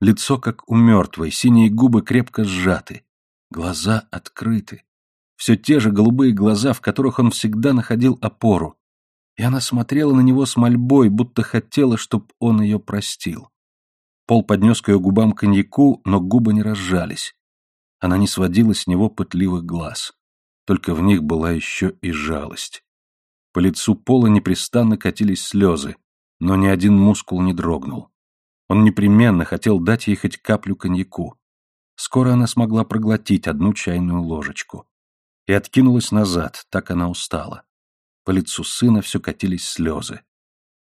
Лицо как у мертвой, синие губы крепко сжаты. Глаза открыты. Все те же голубые глаза, в которых он всегда находил опору. И она смотрела на него с мольбой, будто хотела, чтоб он ее простил. Пол поднес к ее губам коньяку, но губы не разжались. Она не сводила с него пытливых глаз. Только в них была еще и жалость. По лицу Пола непрестанно катились слезы, но ни один мускул не дрогнул. Он непременно хотел дать ей хоть каплю коньяку. Скоро она смогла проглотить одну чайную ложечку. И откинулась назад, так она устала. По лицу сына все катились слезы.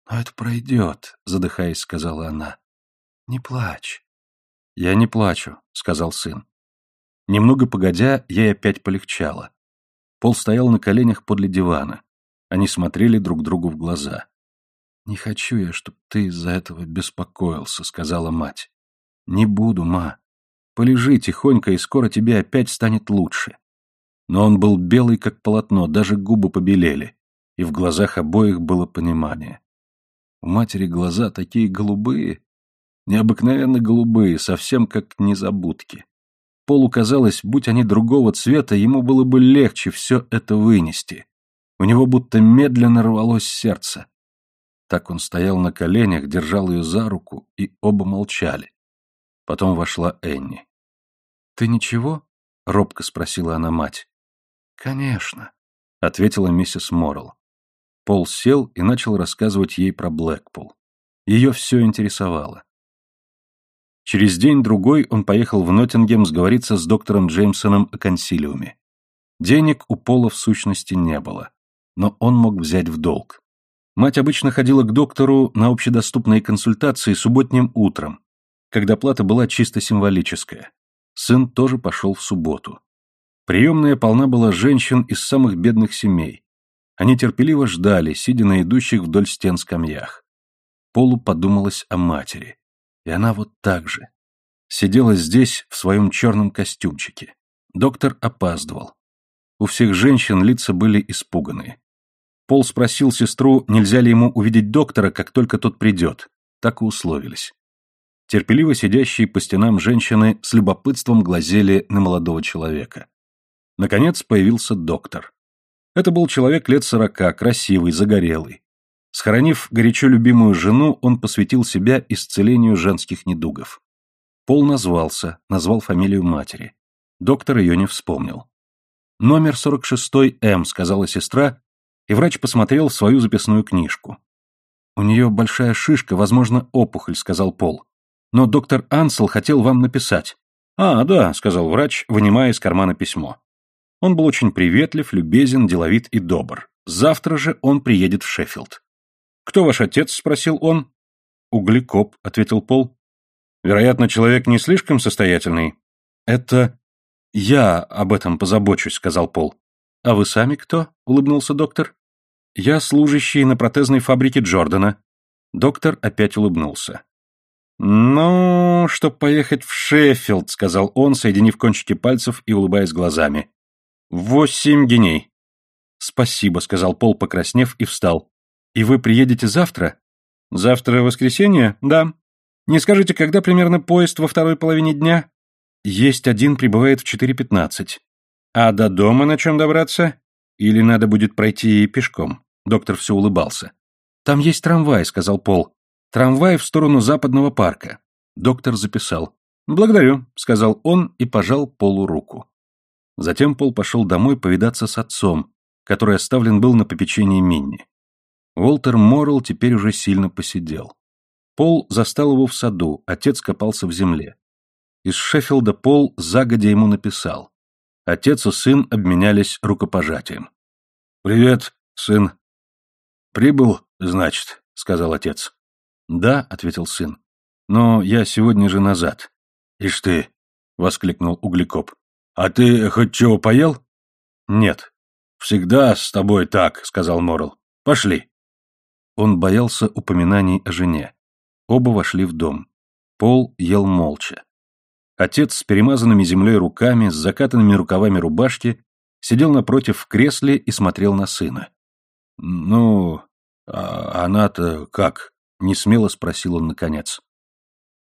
«Но это пройдет», — задыхаясь, сказала она. «Не плачь». «Я не плачу», — сказал сын. Немного погодя, ей опять полегчало. Пол стоял на коленях подле дивана. Они смотрели друг другу в глаза. «Не хочу я, чтоб ты из-за этого беспокоился», — сказала мать. «Не буду, ма. Полежи тихонько, и скоро тебе опять станет лучше». Но он был белый, как полотно, даже губы побелели, и в глазах обоих было понимание. У матери глаза такие голубые, необыкновенно голубые, совсем как незабудки. Полу казалось, будь они другого цвета, ему было бы легче все это вынести. У него будто медленно рвалось сердце. Так он стоял на коленях, держал ее за руку, и оба молчали. Потом вошла Энни. «Ты ничего?» — робко спросила она мать. «Конечно», — ответила миссис Моррелл. Пол сел и начал рассказывать ей про Блэкпул. Ее все интересовало. Через день-другой он поехал в Ноттингем сговориться с доктором Джеймсоном о консилиуме. Денег у Пола в сущности не было, но он мог взять в долг. Мать обычно ходила к доктору на общедоступные консультации субботним утром, когда плата была чисто символическая. Сын тоже пошел в субботу. Приемная полна была женщин из самых бедных семей. Они терпеливо ждали, сидя на идущих вдоль стен скамьях. Полу подумалось о матери. И она вот так же. Сидела здесь в своем черном костюмчике. Доктор опаздывал. У всех женщин лица были испуганные. Пол спросил сестру, нельзя ли ему увидеть доктора, как только тот придет. Так и условились. Терпеливо сидящие по стенам женщины с любопытством глазели на молодого человека. Наконец появился доктор. Это был человек лет сорока, красивый, загорелый. Схоронив горячо любимую жену, он посвятил себя исцелению женских недугов. Пол назвался, назвал фамилию матери. Доктор ее не вспомнил. «Номер 46М», — сказала сестра, и врач посмотрел в свою записную книжку. «У нее большая шишка, возможно, опухоль», — сказал Пол. «Но доктор Ансел хотел вам написать». «А, да», — сказал врач, вынимая из кармана письмо. Он был очень приветлив, любезен, деловит и добр. Завтра же он приедет в Шеффилд. «Кто ваш отец?» — спросил он. «Углекоп», — ответил Пол. «Вероятно, человек не слишком состоятельный». «Это... я об этом позабочусь», — сказал Пол. «А вы сами кто?» — улыбнулся доктор. «Я служащий на протезной фабрике Джордана». Доктор опять улыбнулся. «Ну, чтоб поехать в Шеффилд», — сказал он, соединив кончики пальцев и улыбаясь глазами. «Восемь геней». «Спасибо», — сказал Пол, покраснев, и встал. «И вы приедете завтра?» «Завтра воскресенье? Да. Не скажите, когда примерно поезд во второй половине дня?» «Есть один, прибывает в 4.15. А до дома на чем добраться? Или надо будет пройти пешком?» Доктор все улыбался. «Там есть трамвай», — сказал Пол. «Трамвай в сторону западного парка». Доктор записал. «Благодарю», — сказал он и пожал Полу руку. Затем Пол пошел домой повидаться с отцом, который оставлен был на попечении Минни. Уолтер Моррелл теперь уже сильно посидел. Пол застал его в саду, отец копался в земле. Из Шеффилда Пол загодя ему написал. Отец и сын обменялись рукопожатием. «Привет, сын». «Прибыл, значит», — сказал отец. «Да», — ответил сын. «Но я сегодня же назад». «Ишь ты», — воскликнул Углекоп. «А ты хоть чего поел?» «Нет». «Всегда с тобой так», — сказал Морл. «Пошли». Он боялся упоминаний о жене. Оба вошли в дом. Пол ел молча. Отец с перемазанными землей руками, с закатанными рукавами рубашки, сидел напротив в кресле и смотрел на сына. «Ну, а она-то как?» — несмело спросил он наконец.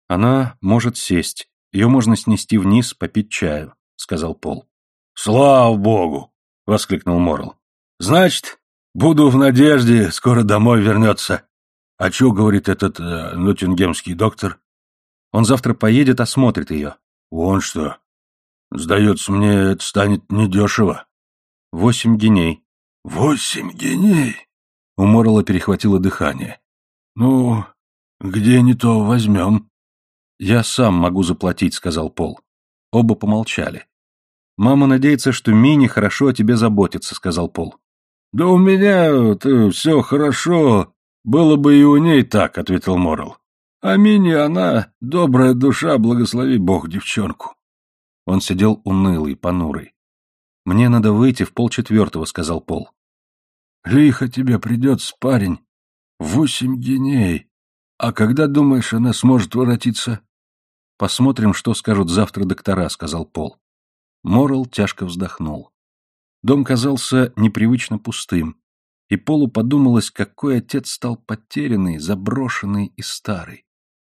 «Она может сесть. Ее можно снести вниз, попить чаю. — сказал Пол. «Слава богу!» — воскликнул Морл. «Значит, Буду в надежде, скоро домой вернется. А что говорит этот э, ноттингемский доктор? Он завтра поедет, осмотрит ее. Вон что. Сдается мне, это станет недешево. Восемь геней. Восемь геней? У Моррелла перехватило дыхание. Ну, где не то возьмем? Я сам могу заплатить, сказал Пол. Оба помолчали. Мама надеется, что Мини хорошо о тебе заботится, сказал Пол. Да у меня все хорошо, было бы и у ней так, ответил Моррелл. А Мини она добрая душа, благослови Бог девчонку. Он сидел унылый, понурый. «Мне надо выйти в полчетвертого», — сказал Пол. «Лихо тебе придется, парень. Восемь геней. А когда, думаешь, она сможет воротиться?» «Посмотрим, что скажут завтра доктора», — сказал Пол. Морал тяжко вздохнул. Дом казался непривычно пустым, и Полу подумалось, какой отец стал потерянный, заброшенный и старый.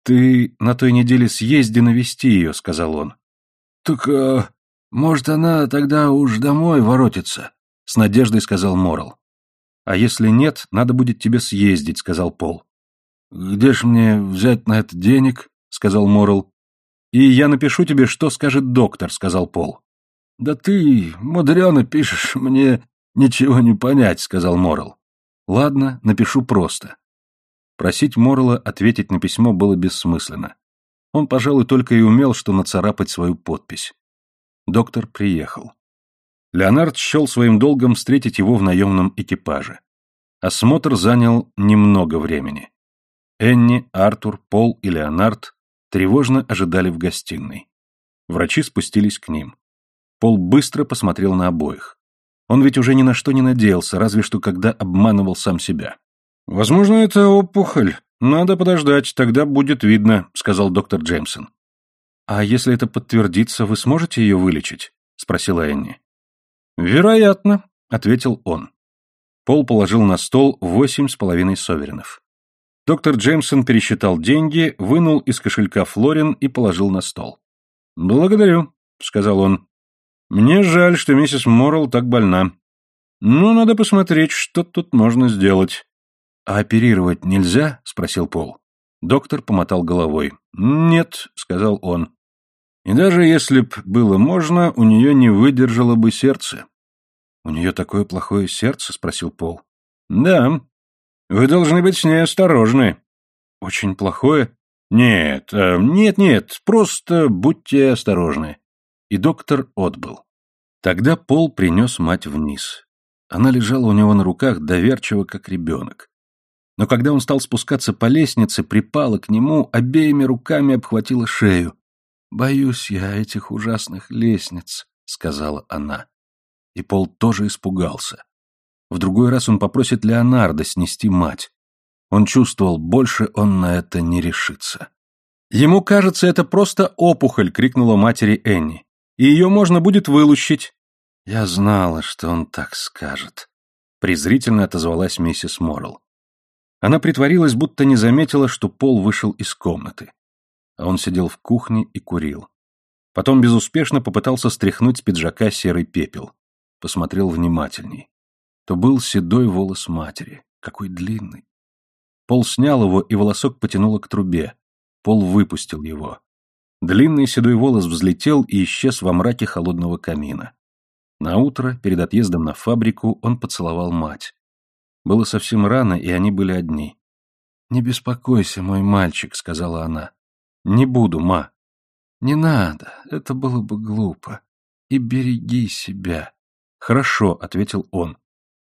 «Ты на той неделе съезди навести ее», — сказал он. «Так, а, может, она тогда уж домой воротится?» — с надеждой сказал Морал. «А если нет, надо будет тебе съездить», — сказал Пол. «Где ж мне взять на это денег?» — сказал Морал. «И я напишу тебе, что скажет доктор», — сказал Пол. «Да ты мудрено пишешь, мне ничего не понять», — сказал Морал. «Ладно, напишу просто». Просить Морала ответить на письмо было бессмысленно. Он, пожалуй, только и умел, что нацарапать свою подпись. Доктор приехал. Леонард счел своим долгом встретить его в наемном экипаже. Осмотр занял немного времени. Энни, Артур, Пол и Леонард тревожно ожидали в гостиной. Врачи спустились к ним. Пол быстро посмотрел на обоих. Он ведь уже ни на что не надеялся, разве что когда обманывал сам себя. «Возможно, это опухоль. Надо подождать, тогда будет видно», — сказал доктор Джеймсон. «А если это подтвердится, вы сможете ее вылечить?» — спросила Энни. «Вероятно», — ответил он. Пол положил на стол восемь с половиной соверенов. Доктор Джеймсон пересчитал деньги, вынул из кошелька флорин и положил на стол. «Благодарю», — сказал он. «Мне жаль, что миссис Моррелл так больна. Но надо посмотреть, что тут можно сделать». «А оперировать нельзя?» — спросил Пол. Доктор помотал головой. «Нет», — сказал он. «И даже если б было можно, у нее не выдержало бы сердце». «У нее такое плохое сердце?» — спросил Пол. «Да. Вы должны быть с ней осторожны». «Очень плохое?» «Нет, э, нет, нет, просто будьте осторожны». И доктор отбыл. Тогда Пол принес мать вниз. Она лежала у него на руках доверчиво, как ребенок но когда он стал спускаться по лестнице, припала к нему, обеими руками обхватила шею. «Боюсь я этих ужасных лестниц», — сказала она. И Пол тоже испугался. В другой раз он попросит Леонардо снести мать. Он чувствовал, больше он на это не решится. «Ему кажется, это просто опухоль!» — крикнула матери Энни. «И ее можно будет вылущить!» «Я знала, что он так скажет», — презрительно отозвалась миссис Моррелл. Она притворилась, будто не заметила, что Пол вышел из комнаты. А он сидел в кухне и курил. Потом безуспешно попытался стряхнуть с пиджака серый пепел. Посмотрел внимательней. То был седой волос матери. Какой длинный. Пол снял его, и волосок потянуло к трубе. Пол выпустил его. Длинный седой волос взлетел и исчез во мраке холодного камина. На утро, перед отъездом на фабрику, он поцеловал мать. Было совсем рано, и они были одни. «Не беспокойся, мой мальчик», — сказала она. «Не буду, ма». «Не надо, это было бы глупо. И береги себя». «Хорошо», — ответил он.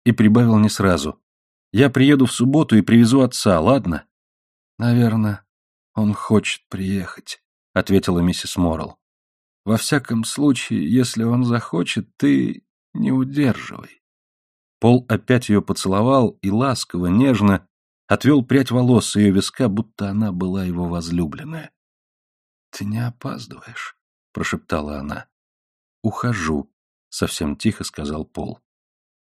И прибавил не сразу. «Я приеду в субботу и привезу отца, ладно?» «Наверное, он хочет приехать», — ответила миссис Моррелл. «Во всяком случае, если он захочет, ты не удерживай». Пол опять ее поцеловал и ласково, нежно отвел прядь волос с ее виска, будто она была его возлюбленная. — Ты не опаздываешь, — прошептала она. — Ухожу, — совсем тихо сказал Пол.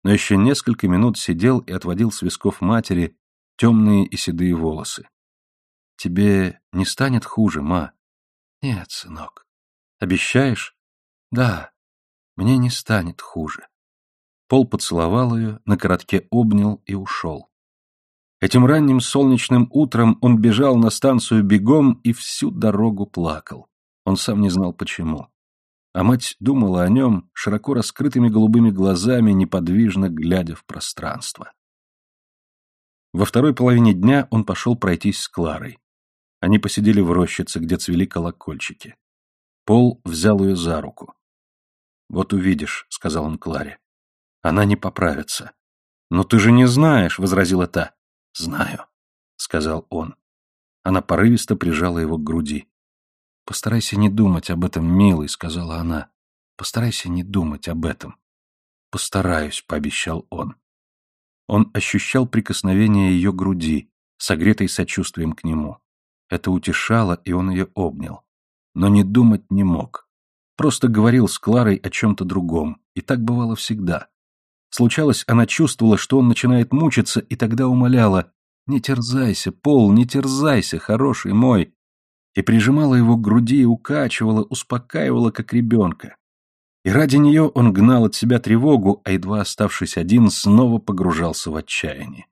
Но еще несколько минут сидел и отводил с висков матери темные и седые волосы. — Тебе не станет хуже, ма? — Нет, сынок. — Обещаешь? — Да, мне не станет хуже. Пол поцеловал ее, на коротке обнял и ушел. Этим ранним солнечным утром он бежал на станцию бегом и всю дорогу плакал. Он сам не знал почему. А мать думала о нем широко раскрытыми голубыми глазами, неподвижно глядя в пространство. Во второй половине дня он пошел пройтись с Кларой. Они посидели в рощице, где цвели колокольчики. Пол взял ее за руку. «Вот увидишь», — сказал он Кларе. «Она не поправится». «Но ты же не знаешь», — возразила та. «Знаю», — сказал он. Она порывисто прижала его к груди. «Постарайся не думать об этом, милый», — сказала она. «Постарайся не думать об этом». «Постараюсь», — пообещал он. Он ощущал прикосновение ее груди, согретой сочувствием к нему. Это утешало, и он ее обнял. Но не думать не мог. Просто говорил с Кларой о чем-то другом, и так бывало всегда. Случалось, она чувствовала, что он начинает мучиться, и тогда умоляла «Не терзайся, Пол, не терзайся, хороший мой!» И прижимала его к груди и укачивала, успокаивала, как ребенка. И ради нее он гнал от себя тревогу, а едва оставшись один, снова погружался в отчаяние.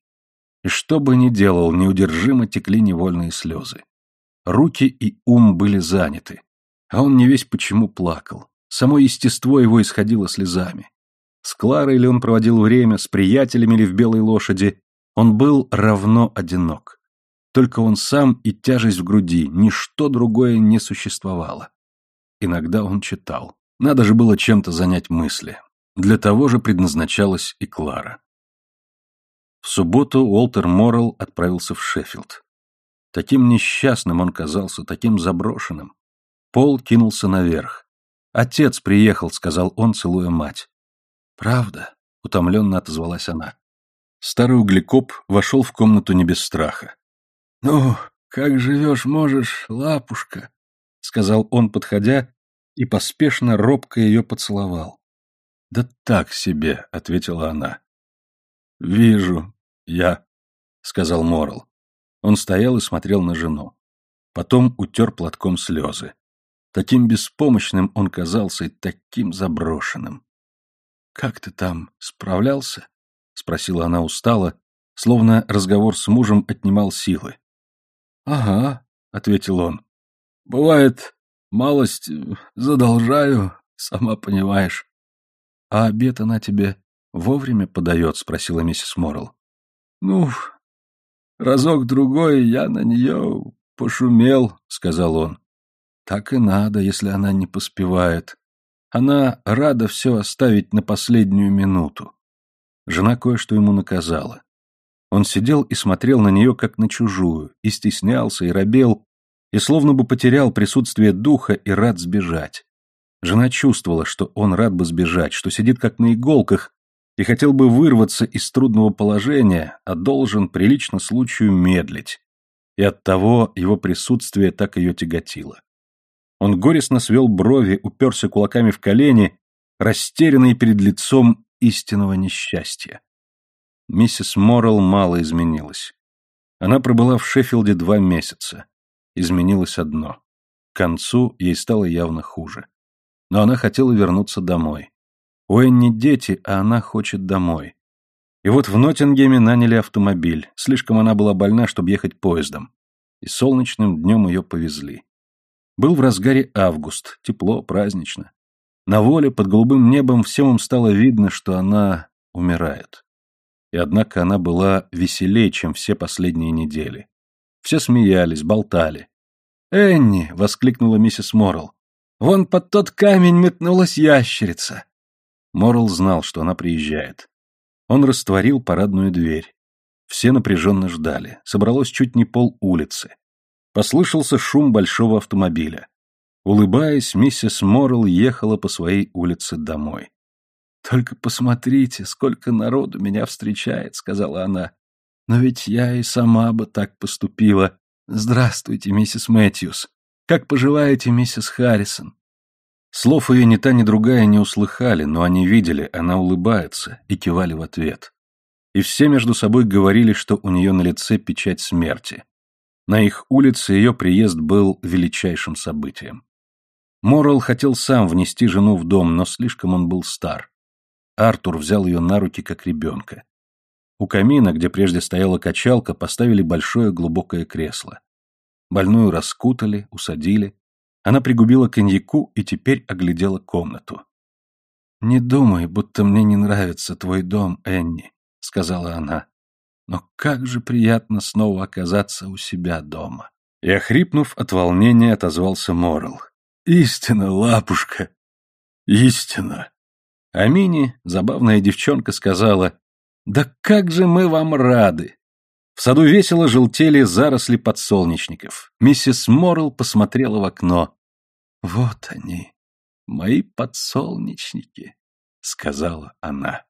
И что бы ни делал, неудержимо текли невольные слезы. Руки и ум были заняты. А он не весь почему плакал. Само естество его исходило слезами. С Кларой ли он проводил время, с приятелями ли в белой лошади, он был равно одинок. Только он сам и тяжесть в груди, ничто другое не существовало. Иногда он читал. Надо же было чем-то занять мысли. Для того же предназначалась и Клара. В субботу Уолтер Моррелл отправился в Шеффилд. Таким несчастным он казался, таким заброшенным. Пол кинулся наверх. «Отец приехал», — сказал он, целуя мать. «Правда?» — утомленно отозвалась она. Старый углекоп вошел в комнату не без страха. «Ну, как живешь можешь, лапушка?» — сказал он, подходя, и поспешно робко ее поцеловал. «Да так себе», — ответила она. «Вижу, я», — сказал Морл. Он стоял и смотрел на жену. Потом утер платком слезы. Таким беспомощным он казался и таким заброшенным. «Как ты там, справлялся?» — спросила она устало, словно разговор с мужем отнимал силы. «Ага», — ответил он. «Бывает, малость э, задолжаю, сама понимаешь». «А обед она тебе вовремя подает?» — спросила миссис Моррелл. «Ну, Разок-другой я на нее пошумел, — сказал он. Так и надо, если она не поспевает. Она рада все оставить на последнюю минуту. Жена кое-что ему наказала. Он сидел и смотрел на нее, как на чужую, и стеснялся, и робел, и словно бы потерял присутствие духа и рад сбежать. Жена чувствовала, что он рад бы сбежать, что сидит как на иголках, и хотел бы вырваться из трудного положения, а должен прилично случаю медлить. И оттого его присутствие так ее тяготило. Он горестно свел брови, уперся кулаками в колени, растерянный перед лицом истинного несчастья. Миссис Моррелл мало изменилась. Она пробыла в Шеффилде два месяца. Изменилось одно. К концу ей стало явно хуже. Но она хотела вернуться домой. У Энни дети, а она хочет домой. И вот в Ноттингеме наняли автомобиль. Слишком она была больна, чтобы ехать поездом. И солнечным днем ее повезли. Был в разгаре август, тепло, празднично. На воле, под голубым небом, всем им стало видно, что она умирает. И однако она была веселее, чем все последние недели. Все смеялись, болтали. «Энни!» — воскликнула миссис Моррелл. «Вон под тот камень метнулась ящерица!» Морл знал, что она приезжает. Он растворил парадную дверь. Все напряженно ждали. Собралось чуть не пол улицы. Послышался шум большого автомобиля. Улыбаясь, миссис Моррелл ехала по своей улице домой. «Только посмотрите, сколько народу меня встречает», — сказала она. «Но ведь я и сама бы так поступила. Здравствуйте, миссис Мэтьюс. Как поживаете, миссис Харрисон? Слов ее ни та, ни другая не услыхали, но они видели, она улыбается, и кивали в ответ. И все между собой говорили, что у нее на лице печать смерти. На их улице ее приезд был величайшим событием. Моррелл хотел сам внести жену в дом, но слишком он был стар. Артур взял ее на руки, как ребенка. У камина, где прежде стояла качалка, поставили большое глубокое кресло. Больную раскутали, усадили. Она пригубила коньяку и теперь оглядела комнату. «Не думай, будто мне не нравится твой дом, Энни», — сказала она. «Но как же приятно снова оказаться у себя дома». И, охрипнув от волнения, отозвался Морл. «Истина, лапушка, истина». А Мини, забавная девчонка, сказала, «Да как же мы вам рады!» В саду весело желтели заросли подсолнечников. Миссис Моррелл посмотрела в окно. «Вот они, мои подсолнечники», — сказала она.